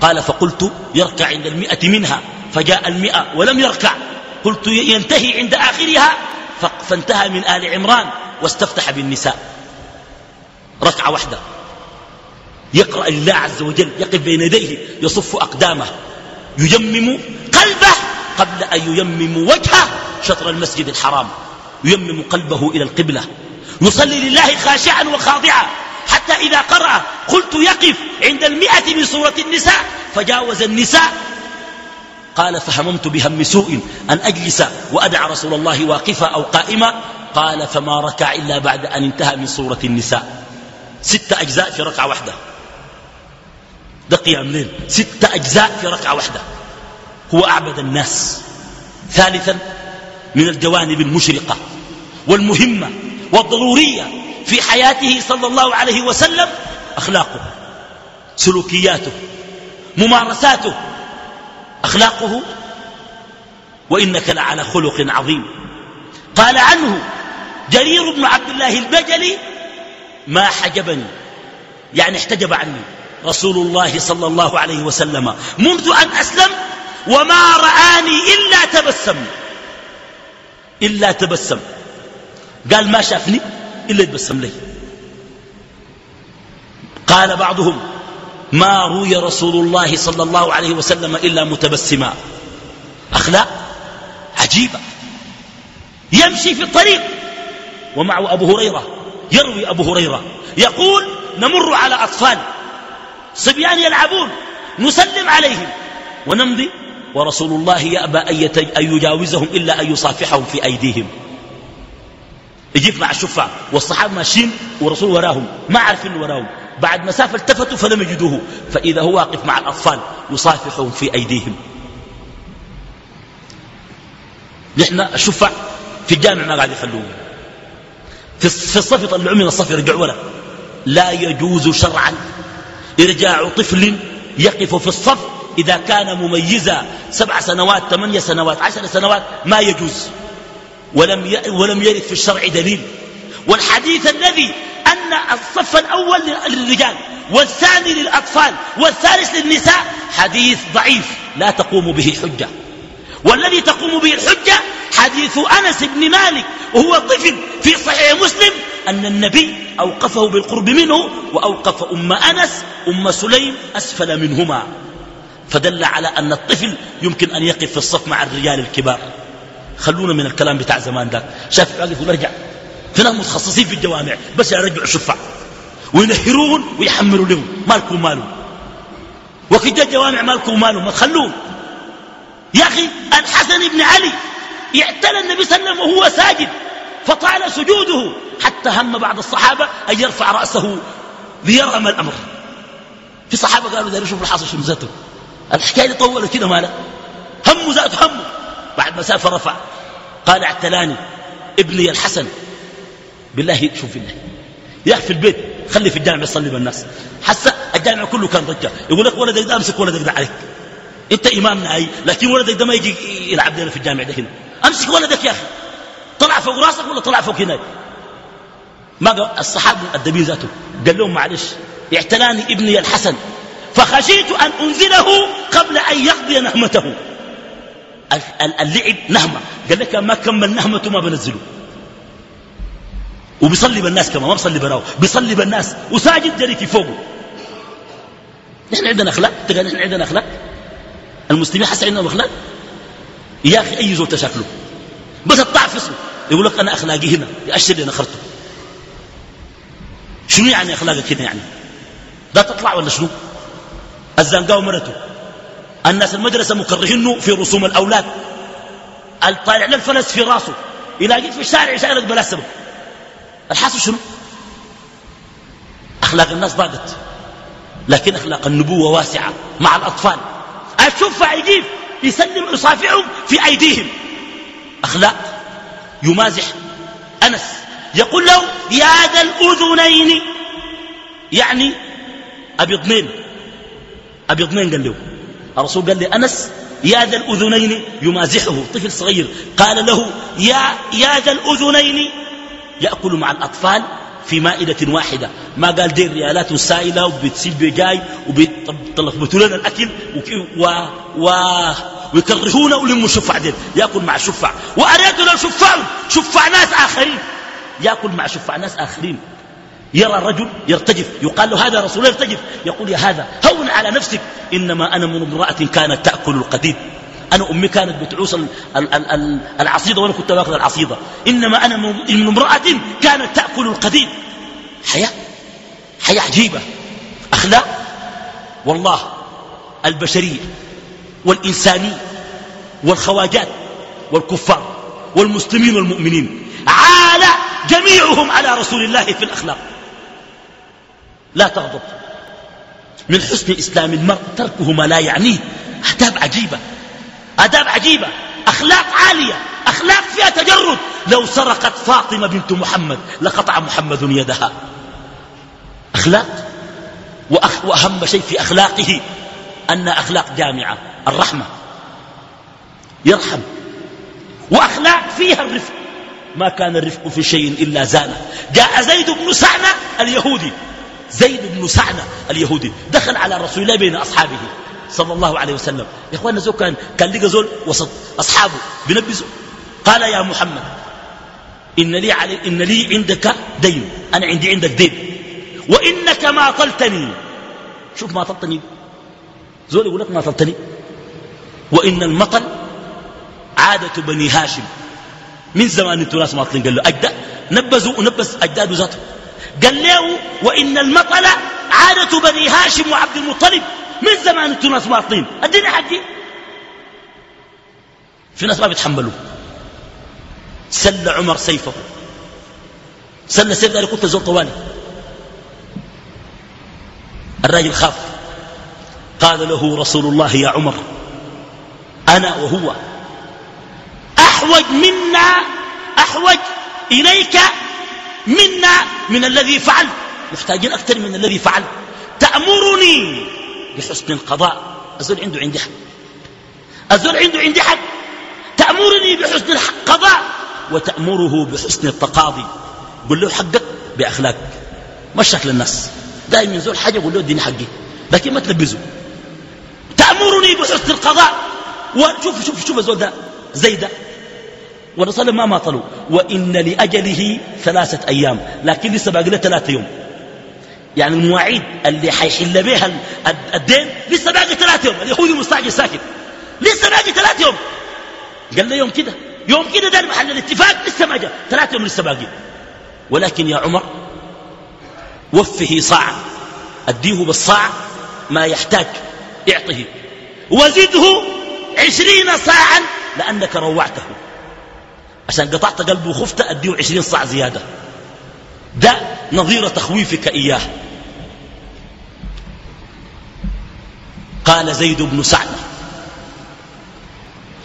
قال فقلت يركع عند المئة منها فجاء المئة ولم يركع. قلت ينتهي عند آخرها فانتهى من آل عمران واستفتح بالنساء. ركعة واحدة. يقرأ الله عز وجل يقف بين يديه يصف أقدامه ييمم قلبه قبل أن ييمم وجهه شطر المسجد الحرام. ييمم قلبه إلى القبلة. يصلي لله خاشعا وخاضعا. حتى إذا قرأ قلت يقف عند المئة من سورة النساء فجاوز النساء قال فهممت بهم سوء أن أجلس وأدع رسول الله واقفا أو قائما. قال فما ركع إلا بعد أن انتهى من سورة النساء. ست أجزاء في ركعة واحدة. ده قيام ليل ست أجزاء في ركعة واحدة. هو أعبد الناس. ثالثا من الجوانب المشرقة والمهمة والضرورية في حياته صلى الله عليه وسلم أخلاقه سلوكياته ممارساته أخلاقه وإنك لعلى خلق عظيم. قال عنه جرير بن عبد الله البجلي ما حجبني. يعني احتجب عني رسول الله صلى الله عليه وسلم. منذ أن أسلم وما رآني إلا تبسم. إلا تبسم. قال ما شافني إلا يتبسم لي. قال بعضهم ما روي رسول الله صلى الله عليه وسلم إلا متبسما. أخلاق عجيبة. يمشي في الطريق ومعه أبو هريرة يروي أبو هريرة يقول نمر على أطفال صبيان يلعبون نسلم عليهم ونمضي ورسول الله يأبى أن يجاوزهم إلا أن يصافحهم في أيديهم. يجيب مع الشفع والصحابة ماشيين ورسول وراهم ما عارفين وراهم. بعد مسافة التفتوا فلم يجدوه. فإذا هو واقف مع الأطفال يصافحهم في أيديهم. نحن الشفع في الجامع ما قاعد يخلوه في الصف يطلعوا من الصف يرجعوا ولا لا يجوز شرعا إرجاع طفل يقف في الصف إذا كان مميزا. سبع سنوات ثمانية سنوات عشر سنوات ما يجوز. ولم ولم يرد في الشرع دليل. والحديث الذي أن الصف الأول للرجال والثاني للأطفال والثالث للنساء حديث ضعيف لا تقوم به حجة والذي تقوم به الحجة حديث أنس بن مالك وهو طفل في صحيح مسلم أن النبي أوقفه بالقرب منه وأوقف أم أنس أم سليم أسفل منهما. فدل على أن الطفل يمكن أن يقف في الصف مع الرجال الكبار. خلونا من الكلام بتاع زمان ذاك. شاف واقف ونرجع ناس متخصصين في الجوامع بس يرجعوا الشفع وينهرون ويحملوا لهم مالكم مالهم وكده الجوامع مالكم مالهم ما تخلوهم يا أخي الحسن بن علي اعتلى النبي صلى الله عليه وسلم وهو ساجد فطال سجوده حتى هم بعض الصحابة أن يرفع رأسه ليرى ما الأمر. في صحابة قالوا ده نشوف الحاصل شنو ذاته. الحكاية دي طولت كده مالا هم ذاته هم بعد ما سافر رفع قال اعتلاني ابني الحسن. بالله شوف الله يا في البيت خلي في الجامع يصلي بالناس حتى الجامع كله كان ضجه يقول لك ولدك ده أمسك ولدك ده عليك. أنت إمامنا أي لكن ولدك ده ما يجي يلعب لنا في الجامع ده هنا. أمسك ولدك يا أخي. طلع فوق راسك ولا طلع فوق هنا ما قال؟ الصحابه الدبي ذاته قال لهم معلش اعتلاني ابني الحسن. فخشيت أن أنزله قبل أن يقضي نهمته. اللعب نهمة. قال لك ما كمل نهمته ما بنزله. وبيصلي بالناس كمان ما بيصلي براه بيصلي بالناس. وساجد جريتي فوقه. نحن عندنا أخلاق تقول نحن عندنا أخلاق؟ المسلمين حس عندهم أخلاق؟ يا أخي أي زول تشكله بس الطعفص يقول لك أنا أخلاقي هنا ياشر لي نخرته شنو يعني أخلاقك هنا يعني؟ ده تطلع ولا شنو؟ الزنقاء ومرته الناس المدرسة مكرهينه في رسوم الأولاد. الطالع للفلس في راسه. يلاقيك في الشارع يشارك بلا سبب. الحاصل شنو؟ أخلاق الناس ضاقت. لكن أخلاق النبوة واسعة مع الأطفال. الشفع يجيب يسلم يصافحهم في أيديهم. أخلاق يمازح أنس. يقول له يا ذا الأذنين. يعني أبيضنين أبيضنين قال له. الرسول قال لي أنس يا ذا الأذنين يمازحه. طفل صغير. قال له يا, يا ذا الأذنين يأكل مع الأطفال في مائدة واحدة. ما قال دي ريالات سائلة وبتسيب بجاي وبيطلبوا لنا الأكل و... و... ويكرهونا ولموا شفع دين يأكل مع شفع. وأريد لو شفع. شفع ناس آخرين. يأكل مع شفع ناس آخرين. يرى الرجل يرتجف. يقال له هذا رسول يرتجف. يقول يا هذا هون على نفسك. إنما أنا من امرأة كانت تأكل القديد. أنا أمي كانت بتعوس العصيدة وأنا كنت باخذ العصيدة. إنما أنا من امرأة كانت تأكل القديم. حياة. حياة عجيبة. أخلاق. والله البشرية والإنسانية والخواجات والكفار والمسلمين والمؤمنين عال جميعهم على رسول الله في الأخلاق. لا تغضب. من حسن إسلام المرء تركه ما لا يعنيه. أحداب عجيبة. آداب عجيبة أخلاق عالية أخلاق فيها تجرد. لو سرقت فاطمة بنت محمد لقطع محمد يدها. أخلاق؟ وأخ وأهم شيء في أخلاقه أن أخلاق جامعة الرحمة. يرحم. وأخلاق فيها الرفق. ما كان الرفق في شيء إلا زانة. جاء زيد بن سعنة اليهودي. زيد بن سعنة اليهودي. دخل على رسول الله بين أصحابه. صلى الله عليه وسلم. يا اخوانا زول كان كان لقى زول وسط أصحابه بنبزوا قال يا محمد إن لي علي إن لي عندك دين. أنا عندي عندك دين. وإنك ما طلتني شوف ما طلتني زول يقول لك ما طلتني وإن المطل عادة بني هاشم. من زمان ناس ماطلين قال له أجداد نبزوا ونبز أجداد ذاته. قال له وإن المطل عادة بني هاشم وعبد المطلب. من زمان أنتم ناس باطلين اديني حقي. في ناس ما بيتحملوا. سل عمر سيفه. سل سيف ذلك قلت زور طوالي الراجل خاف. قال له رسول الله يا عمر أنا وهو أحوج منا أحوج إليك منا من الذي فعل. محتاجين أكثر من الذي فعل. تأمرني بحسن القضاء. الزول عنده عندي حق. الزول عنده عندي حق. تأمرني بحسن القضاء وتأمره بحسن التقاضي. قل له حقك بأخلاق ما شكل الناس؟ دائما زول حاجة قل له اديني حقي. لكن ما تلبزه. تأمرني بحسن القضاء. وشوف شوف شوف الزول ده. زي ده. ورسول ما ماطلوا. وإن لأجله ثلاثة أيام. لكن لسه باقي له ثلاثة يوم. يعني المواعيد اللي حيحل بها الدين لسه باقي ثلاثة يوم. اليهودي مستعجل ساكت. لسه باقي ثلاثة يوم. قال له يوم كده. يوم كده ده محل الاتفاق لسه ما جاء. ثلاثة يوم لسه باقي. ولكن يا عمر وفه صاع. أديه بالصاع ما يحتاج اعطه وزده عشرين صاعا لأنك روعته. عشان قطعت قلبه وخفت أديه عشرين صاع زيادة. ده نظير تخويفك إياه. قال زيد بن سعد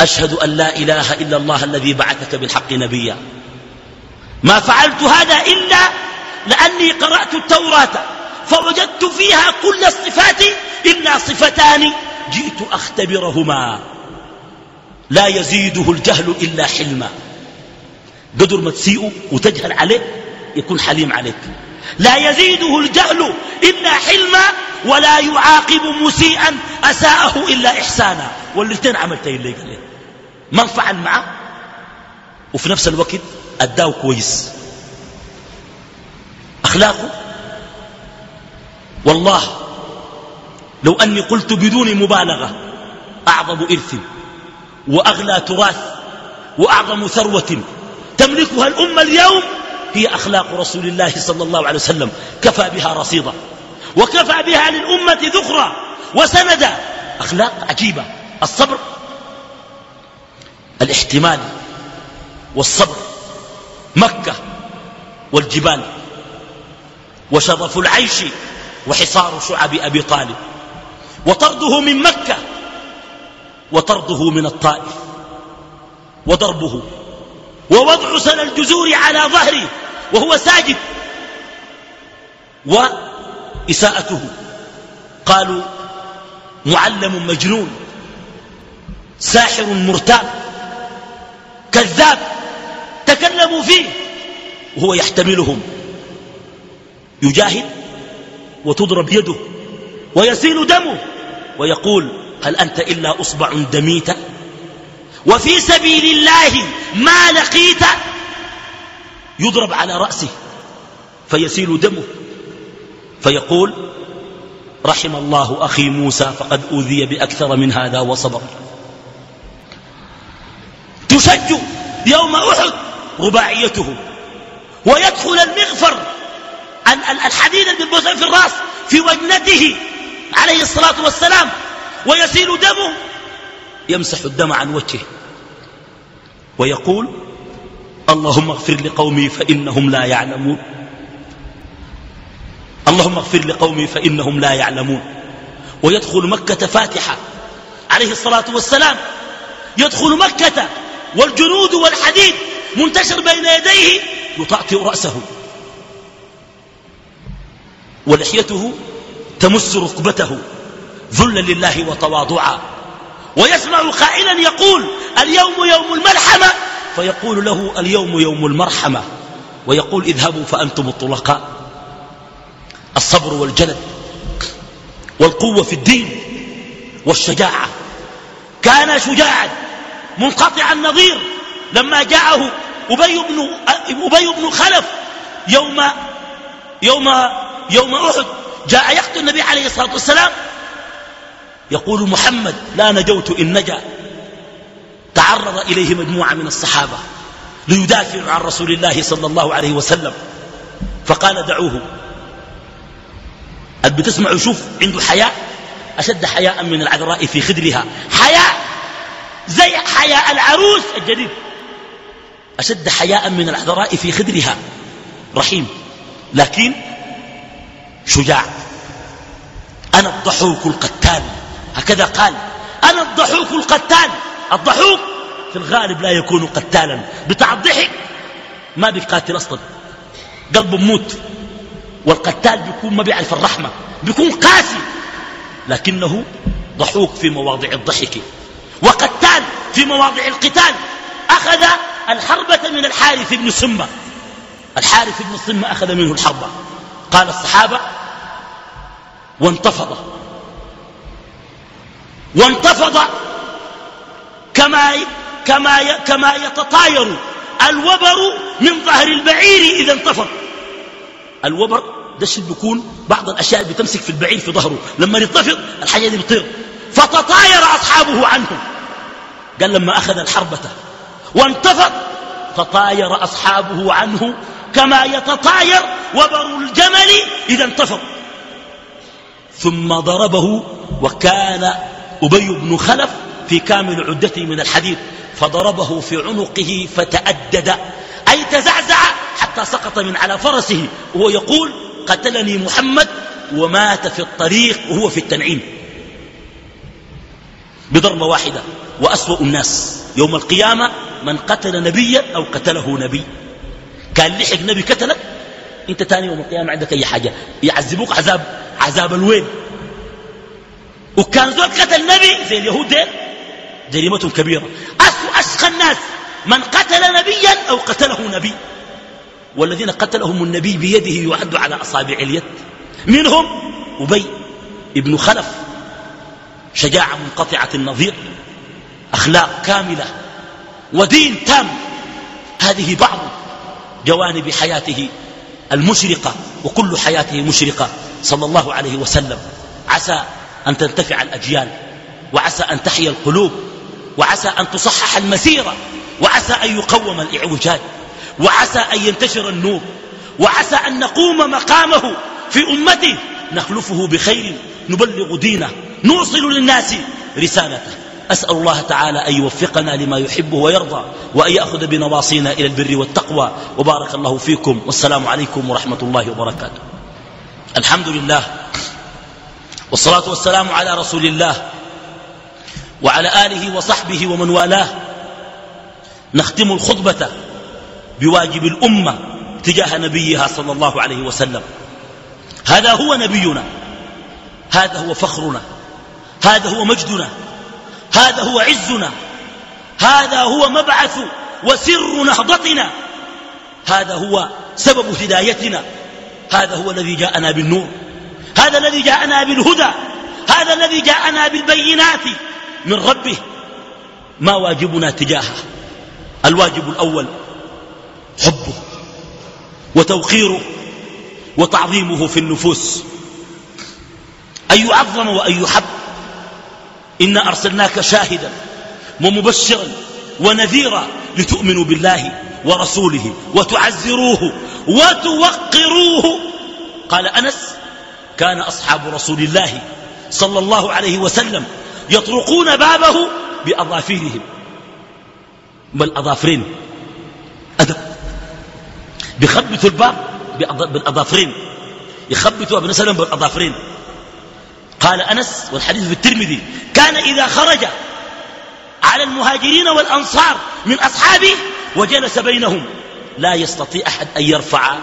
أشهد أن لا إله إلا الله الذي بعثك بالحق نبيا. ما فعلت هذا إلا لأني قرأت التوراة فوجدت فيها كل الصفات إلا صفتان جئت أختبرهما. لا يزيده الجهل إلا حلما. قدر ما تسيئه وتجهل عليه يكون حليم عليك. لا يزيده الجهل إلا حلما ولا يعاقب مسيئا أساءه إلا إحسانا. والاثنين عملتين اللي قال من فعل معه. وفي نفس الوقت أداه كويس. أخلاقه. والله لو أني قلت بدون مبالغة أعظم إرث وأغلى تراث وأعظم ثروة تملكها الأمة اليوم هي أخلاق رسول الله صلى الله عليه وسلم. كفى بها رصيدا. وكفى بها للأمة ذخرا وسندا. أخلاق عجيبة. الصبر الاحتمال والصبر. مكة والجبال وشرف العيش وحصار شعب أبي طالب. وطرده من مكة وطرده من الطائف وضربه ووضع سن الجزور على ظهره وهو ساجد. وإساءته. قالوا معلم مجنون ساحر مرتاب كذاب تكلموا فيه. وهو يحتملهم. يجاهد وتضرب يده ويسيل دمه ويقول هل أنت إلا أصبع دميت وفي سبيل الله ما لقيت يضرب على رأسه فيسيل دمه. فيقول رحم الله أخي موسى فقد أوذي بأكثر من هذا وصبر. تشج يوم أحد رباعيته ويدخل المغفر الحديد اللي في الرأس في وجنته عليه الصلاة والسلام ويسيل دمه يمسح الدم عن وجهه ويقول اللهم اغفر لقومي فإنهم لا يعلمون. اللهم اغفر لقومي فإنهم لا يعلمون. ويدخل مكة فاتحة عليه الصلاة والسلام. يدخل مكة والجنود والحديد منتشر بين يديه يطأطئ رأسه. ولحيته تمس ركبته ذلا لله وتواضعا. ويسمع قائلا يقول اليوم يوم الملحمة فيقول له اليوم يوم المرحمة ويقول اذهبوا فأنتم الطلقاء. الصبر والجلد والقوة في الدين والشجاعة. كان شجاعا منقطع النظير لما جاءه أبي بن, أبي بن خلف يوم, يوم, يوم أحد جاء يقتل النبي عليه الصلاة والسلام يقول محمد لا نجوت إن نجا. تعرض إليه مجموعة من الصحابة ليدافعوا عن رسول الله صلى الله عليه وسلم. فقال دعوه. اللي بتسمع وشوف عنده حياء؟ أشد حياء من العذراء في خدرها. حياء زي حياء العروس الجديد. أشد حياء من العذراء في خدرها. رحيم. لكن شجاع. أنا الضحوك القتال. هكذا قال. أنا الضحوك القتال. الضحوك في الغالب لا يكون قتالا. بتاع الضحك ما بيقاتل أصلا. قلبه موت والقتال بيكون ما بيعرف الرحمة. بيكون قاسي. لكنه ضحوك في مواضع الضحك. وقتال في مواضع القتال. أخذ الحربة من الحارث بن سمة. الحارث بن سمة أخذ منه الحربة. قال الصحابة وانتفض. وانتفض كما كما كما يتطاير الوبر من ظهر البعير إذا انتفض. الوبر ده الشيء بيكون بعض الأشياء بتمسك في البعير في ظهره. لما ينتفض الحاجة دي بتطير. فتطاير أصحابه عنه قال لما أخذ الحربة وانتفض تطاير أصحابه عنه كما يتطاير وبر الجمل إذا انتفض. ثم ضربه وكان أبي بن خلف في كامل عدته من الحديد فضربه في عنقه فتأدد أي تزعزع حتى سقط من على فرسه وهو يقول قتلني محمد ومات في الطريق وهو في التنعيم. بضربة واحدة وأسوأ الناس. يوم القيامة من قتل نبيا أو قتله نبي. كان لحق نبي قتلك؟ أنت تاني يوم القيامة عندك أي حاجة؟ يعذبوك عذاب عذاب الوين وكان زول قتل نبي زي اليهود دين جريمتهم كبيرة. أشقى الناس. من قتل نبيا أو قتله نبي. والذين قتلهم النبي بيده يعد على أصابع اليد. منهم أبي ابن خلف. شجاعة منقطعة النظير. أخلاق كاملة. ودين تام. هذه بعض جوانب حياته المشرقة. وكل حياته مشرقة. صلى الله عليه وسلم. عسى أن تنتفع الأجيال وعسى أن تحيا القلوب وعسى أن تصحح المسيرة وعسى أن يقوم الإعوجاج وعسى أن ينتشر النور وعسى أن نقوم مقامه في أمته. نخلفه بخير نبلغ دينه نوصل للناس رسالته. أسأل الله تعالى أن يوفقنا لما يحبه ويرضى وأن يأخذ بنواصينا إلى البر والتقوى. وبارك الله فيكم. والسلام عليكم ورحمة الله وبركاته. الحمد لله والصلاة والسلام على رسول الله وعلى آله وصحبه ومن والاه. نختم الخطبة بواجب الأمة تجاه نبيها صلى الله عليه وسلم. هذا هو نبينا. هذا هو فخرنا. هذا هو مجدنا. هذا هو عزنا. هذا هو مبعث وسر نهضتنا. هذا هو سبب هدايتنا. هذا هو الذي جاءنا بالنور. هذا الذي جاءنا بالهدى هذا الذي جاءنا بالبينات من ربه. ما واجبنا تجاهه. الواجب الأول حبه وتوقيره وتعظيمه في النفوس. أن يعظم وأن يحب إنا أرسلناك شاهدا ومبشرا ونذيرا لتؤمنوا بالله ورسوله وتعزروه وتوقروه. قال أنس كان أصحاب رسول الله صلى الله عليه وسلم يطرقون بابه بأظافيرهم بل أظافرين. أدب. بيخبطوا الباب بالأظافرين. يخبطوا ابن سلم بالأظافرين. قال أنس والحديث في الترمذي كان إذا خرج على المهاجرين والأنصار من أصحابه وجلس بينهم لا يستطيع أحد أن يرفع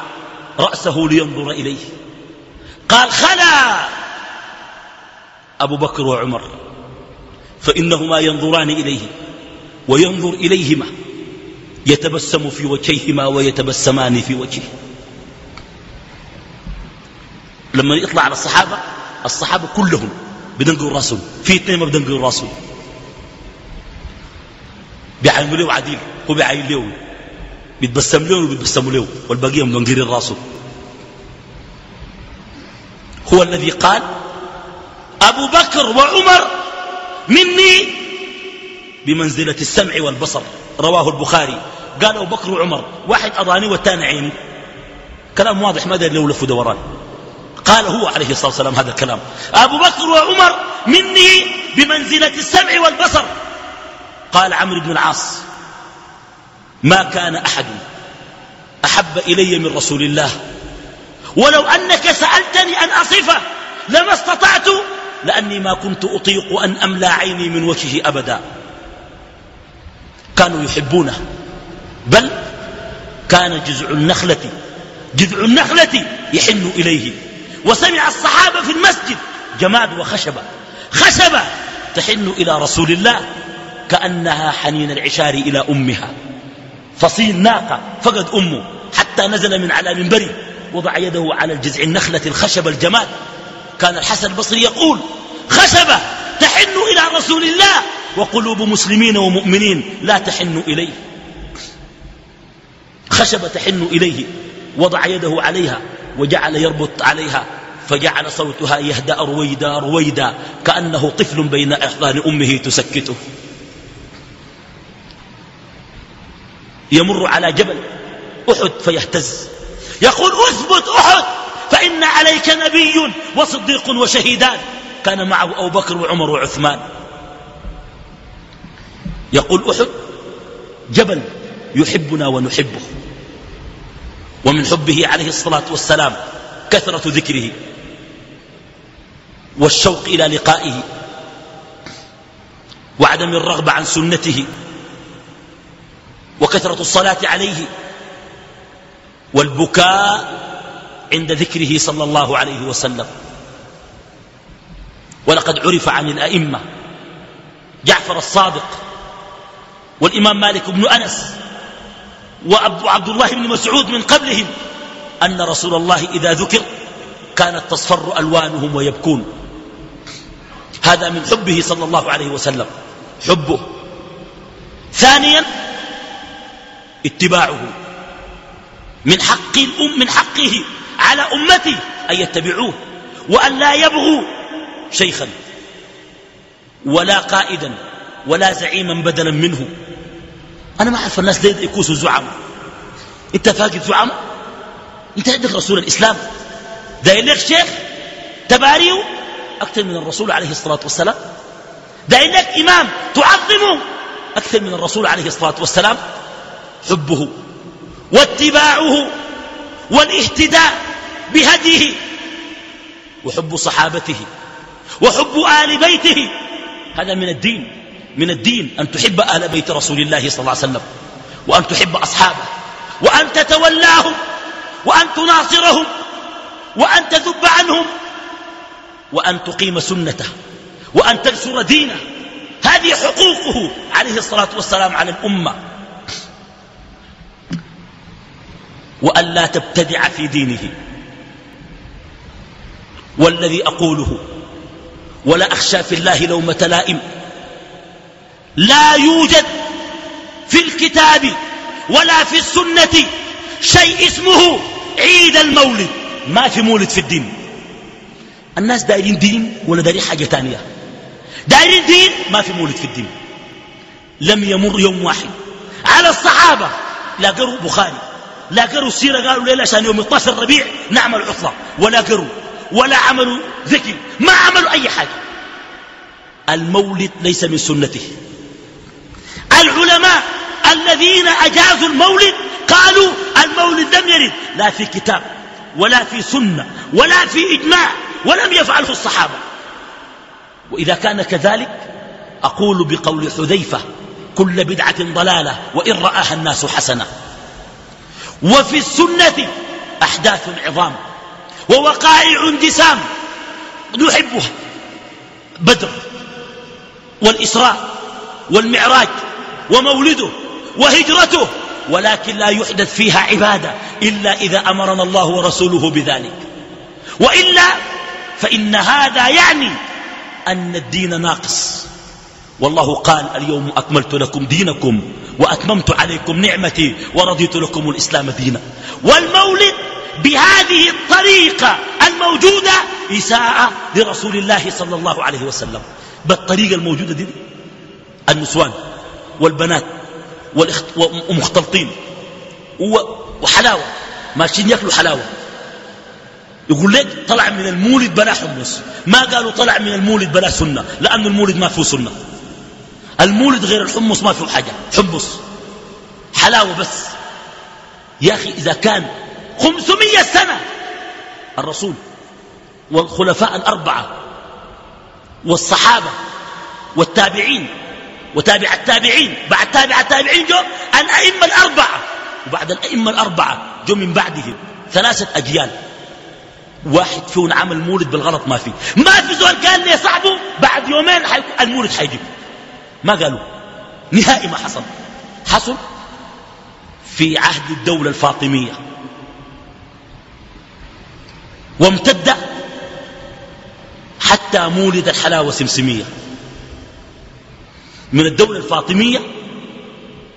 رأسه لينظر إليه. قال خلا. أبو بكر وعمر فإنهما ينظران إليه وينظر إليهما يتبسم في وجهيهما ويتبسمان في وجهه. لما يطلع على الصحابة الصحابة كلهم بدنقوا راسهم في اثنين ما بدنقوا راسهم بيعينوا عديل هو بيعين بيتبسم له وبيتبسموا له والبقية مدنقرين راسه هو الذي قال أبو بكر وعمر مني بمنزلة السمع والبصر. رواه البخاري. قال أبو بكر وعمر واحد أضاني والثاني عيني كلام واضح ما داري لو لف دوران. قال هو عليه الصلاة والسلام هذا الكلام. أبو بكر وعمر مني بمنزلة السمع والبصر. قال عمرو بن العاص ما كان أحد أحب إلي من رسول الله. ولو أنك سألتني أن أصفه لما استطعت لأني ما كنت أطيق أن أملى عيني من وجهه أبدا. كانوا يحبونه. بل كان جذع النخلة جذع النخلة يحن إليه. وسمع الصحابة في المسجد جماد وخشبة. خشبة تحن إلى رسول الله كأنها حنين العشار إلى أمها. فصيل ناقة فقد أمه حتى نزل من على منبره. وضع يده على الجذع النخلة الخشبة الجماد كان الحسن البصري يقول خشبة تحن إلى رسول الله وقلوب مسلمين ومؤمنين لا تحن إليه. خشبة تحن إليه وضع يده عليها وجعل يربط عليها فجعل صوتها يهدأ رويدا رويدا كأنه طفل بين أحضان أمه تسكته. يمر على جبل أحد فيهتز. يقول أثبت أحد فإن عليك نبي وصديق وشهيدان. كان معه أبو بكر وعمر وعثمان. يقول أحد جبل يحبنا ونحبه. ومن حبه عليه الصلاة والسلام كثرة ذكره والشوق إلى لقائه وعدم الرغبة عن سنته وكثرة الصلاة عليه والبكاء عند ذكره صلى الله عليه وسلم. ولقد عرف عن الأئمة جعفر الصادق والإمام مالك بن أنس وعبد الله بن مسعود من قبلهم أن رسول الله إذا ذكر كانت تصفر ألوانهم ويبكون. هذا من حبه صلى الله عليه وسلم حبه. ثانيا اتباعه. من حق الأم من حقه على أمته أن يتبعوه وأن لا يبغوا شيخا ولا قائدا ولا زعيما بدلا منه. أنا ما أعرف الناس ليه يكوسوا الزعماء أنت فاقد زعماء؟ أنت عندك رسول الإسلام؟ داير لك شيخ تباريه؟ أكثر من الرسول عليه الصلاة والسلام. داير لك إمام تعظمه. أكثر من الرسول عليه الصلاة والسلام حبه. واتباعه والاهتداء بهديه وحب صحابته وحب آل بيته. هذا من الدين من الدين أن تحب أهل بيت رسول الله صلى الله عليه وسلم وأن تحب أصحابه وأن تتولاهم وأن تناصرهم وأن تذب عنهم وأن تقيم سنته وأن تنشر دينه. هذه حقوقه عليه الصلاة والسلام على الأمة. وأن لا تبتدع في دينه. والذي أقوله ولا أخشى في الله لومة لائم. لا يوجد في الكتاب ولا في السنة شيء اسمه عيد المولد. ما في مولد في الدين. الناس دايرين دين ولا دايرين حاجة تانية. دايرين دين ما في مولد في الدين. لم يمر يوم واحد على الصحابة لا قروا بخاري. لا قروا السيرة قالوا ليلة عشان يوم 12 ربيع نعمل عطلة ولا قروا ولا عملوا ذكر ما عملوا أي حاجة. المولد ليس من سنته. العلماء الذين أجازوا المولد قالوا المولد لم يرد لا في كتاب ولا في سنة ولا في إجماع ولم يفعله الصحابة. وإذا كان كذلك أقول بقول حذيفة كل بدعة ضلالة وإن رآها الناس حسنة. وفي السنة أحداث عظام ووقائع دسام نحبها. بدر والإسراء والمعراج ومولده وهجرته ولكن لا يحدث فيها عبادة إلا إذا أمرنا الله ورسوله بذلك. وإلا فإن هذا يعني أن الدين ناقص. والله قال اليوم أكملت لكم دينكم وأتممت عليكم نعمتي ورضيت لكم الإسلام دينا. والمولد بهذه الطريقة الموجودة إساءة لرسول الله صلى الله عليه وسلم. بالطريقة الموجودة دي النسوان والبنات ومختلطين. وحلاوة. ماشيين ياكلوا حلاوة. يقول لك طلع من المولد بلا حمص. ما قالوا طلع من المولد بلا سنة لأن المولد ما فيه سنة. المولد غير الحمص ما فيه حاجة. حمص. حلاوة بس. يا أخي إذا كان خمسمية سنة الرسول والخلفاء الأربعة والصحابة والتابعين وتابع التابعين بعد تابع التابعين جو الأئمة الأربعة. وبعد الأئمة الأربعة جو من بعدهم ثلاثة أجيال. واحد فيهم عمل مولد بالغلط ما في. ما في زول قال لي صاحبه بعد يومين المولد حيجيب. ما قالوا؟ نهائي ما حصل. حصل في عهد الدولة الفاطمية. وامتد حتى مولد الحلاوة سمسمية. من الدولة الفاطمية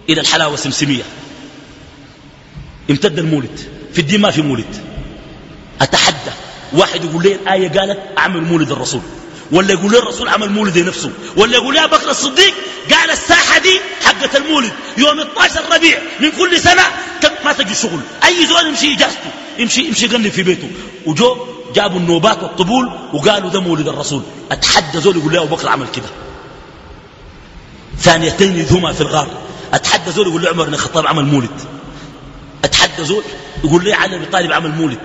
إلى الحلاوة سمسمية. امتد المولد. في الدين ما في مولد. أتحدى. واحد يقول لي الآية قالت أعمل مولد الرسول. ولا يقول لي الرسول عمل مولد لنفسه ولا يقول لي بكر الصديق قال الساحة دي حقة المولد. يوم 12 ربيع من كل سنة ما تجي شغل. أي زول يمشي إجازته يمشي يمشي يغني في بيته. وجو جابوا النوبات والطبول وقالوا ده مولد الرسول. أتحدى زول يقول لي أبو بكر عمل كده. ثانيتين يذهما في الغار. أتحدى زول يقول لي عمر بن الخطاب عمل مولد. أتحدى زول يقول لي علي بن طالب عمل مولد.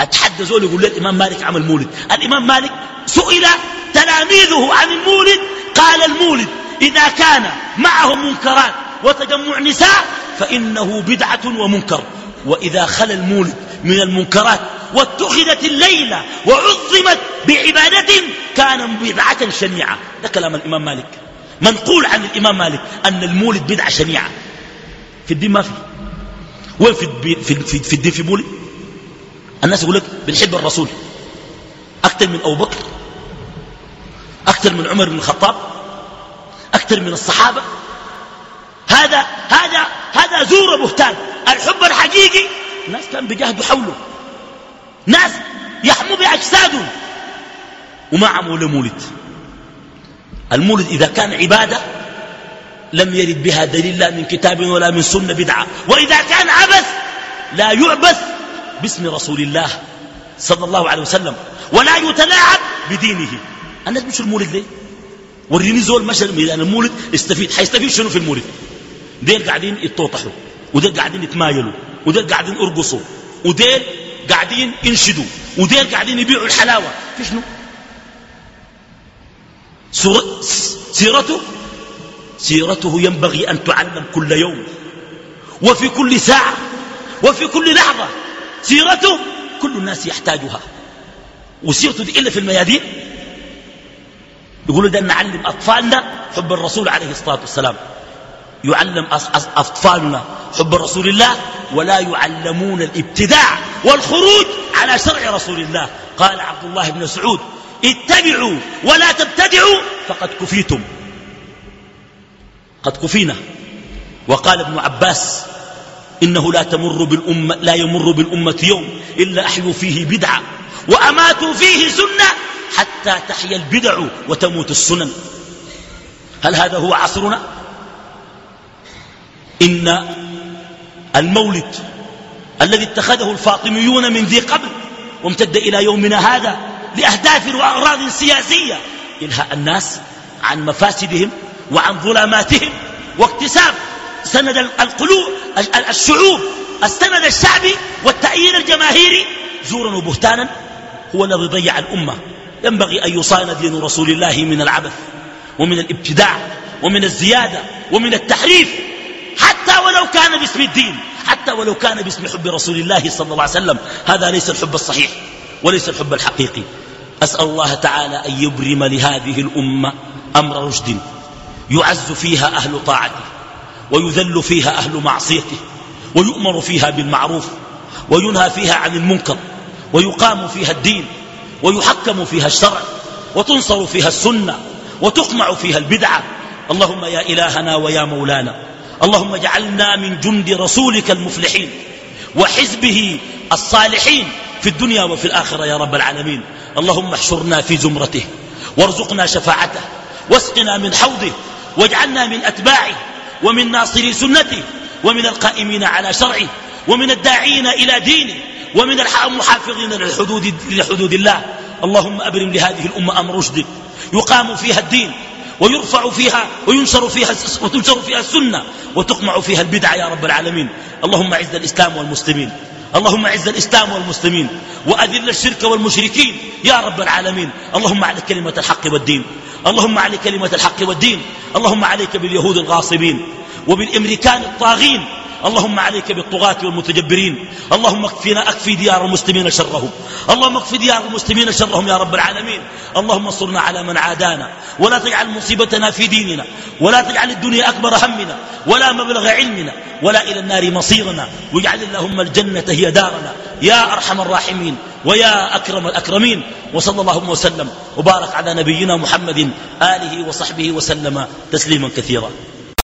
أتحدى زول يقول لي الإمام مالك عمل مولد. الإمام مالك سئل تلاميذه عن المولد قال المولد إذا كان معه منكرات وتجمع نساء فإنه بدعة ومنكر. وإذا خلى المولد من المنكرات واتخذت الليلة وعظمت بعبادة كان بدعة شنيعة. ده كلام الإمام مالك. منقول عن الإمام مالك أن المولد بدعة شنيعة. في الدين ما في. وين في, في, في, في الدين في مولد؟ الناس يقول لك بنحب الرسول. أكثر من أبو بكر أكثر من عمر بن الخطاب أكثر من الصحابة. هذا هذا هذا زور بهتان الحب الحقيقي الناس كان بيجاهدوا حوله ناس يحموا بأجسادهم. وما عملوا له مولد. المولد إذا كان عبادة لم يرد بها دليل لا من كتاب ولا من سنة بدعة. وإذا كان عبث لا يعبث. باسم رسول الله صلى الله عليه وسلم ولا يتلاعب بدينه. الناس مش المولد ليه؟ وريني زول مشى ميدان المولد استفيد حيستفيد شنو في المولد؟ ديل قاعدين يتوطحوا وديل قاعدين يتمايلوا وديل قاعدين يرقصوا وديل قاعدين ينشدوا وديل قاعدين يبيعوا الحلاوة. في شنو؟ سيرته؟ سيرته ينبغي أن تعلم كل يوم وفي كل ساعة وفي كل لحظة. سيرته كل الناس يحتاجها. وسيرته دي إلا في الميادين. يقولوا ده نعلم أطفالنا حب الرسول عليه الصلاة والسلام. يعلم أطفالنا حب رسول الله ولا يعلمون الابتداع والخروج على شرع رسول الله. قال عبد الله بن سعود اتبعوا ولا تبتدعوا فقد كفيتم. قد كفينا. وقال ابن عباس إنه لا تمر بالأمة لا يمر بالأمة يوم إلا أحيوا فيه بدعة وأماتوا فيه سنة حتى تحيا البدع وتموت السنن. هل هذا هو عصرنا؟ إن المولد الذي اتخذه الفاطميون من ذي قبل وامتد إلى يومنا هذا لأهداف وأغراض سياسية إلهاء الناس عن مفاسدهم وعن ظلاماتهم واكتساب سند القلوب الشعوب السند الشعبي والتأييد الجماهيري. زورا وبهتانا هو الذي ضيع الأمة. ينبغي أن يصان دين رسول الله من العبث ومن الابتداع ومن الزيادة ومن التحريف. حتى ولو كان باسم الدين حتى ولو كان باسم حب رسول الله صلى الله عليه وسلم. هذا ليس الحب الصحيح وليس الحب الحقيقي. أسأل الله تعالى أن يبرم لهذه الأمة أمر رشد يعز فيها أهل طاعته. ويذل فيها أهل معصيته ويؤمر فيها بالمعروف وينهى فيها عن المنكر ويقام فيها الدين ويحكم فيها الشرع وتنصر فيها السنة وتقمع فيها البدعة. اللهم يا إلهنا ويا مولانا اللهم اجعلنا من جند رسولك المفلحين وحزبه الصالحين في الدنيا وفي الآخرة يا رب العالمين. اللهم احشرنا في زمرته وارزقنا شفاعته واسقنا من حوضه واجعلنا من أتباعه. ومن ناصري سنته ومن القائمين على شرعه ومن الداعين إلى دينه ومن المحافظين لحدود, لحدود الله. اللهم أبرم لهذه الأمة أمر رشد. يقام فيها الدين ويرفع فيها وينشر فيها وتنشر فيها السنة وتقمع فيها البدع يا رب العالمين. اللهم أعز الإسلام والمسلمين. اللهم أعز الإسلام والمسلمين. وأذل الشرك والمشركين يا رب العالمين. اللهم على كلمة الحق والدين. اللهم علي كلمة الحق والدين اللهم عليك باليهود الغاصبين وبالإمريكان الطاغين اللهم عليك بالطغاة والمتجبرين. اللهم اكفنا اكفي ديار المسلمين شرهم. اللهم اكفي ديار المسلمين شرهم يا رب العالمين. اللهم انصرنا على من عادانا. ولا تجعل مصيبتنا في ديننا. ولا تجعل الدنيا أكبر همنا. ولا مبلغ علمنا. ولا إلى النار مصيرنا. واجعل اللهم الجنة هي دارنا. يا أرحم الراحمين. ويا أكرم الأكرمين. وصلى اللهم وسلم. وبارك على نبينا محمد. آله وصحبه وسلم تسليما كثيرا.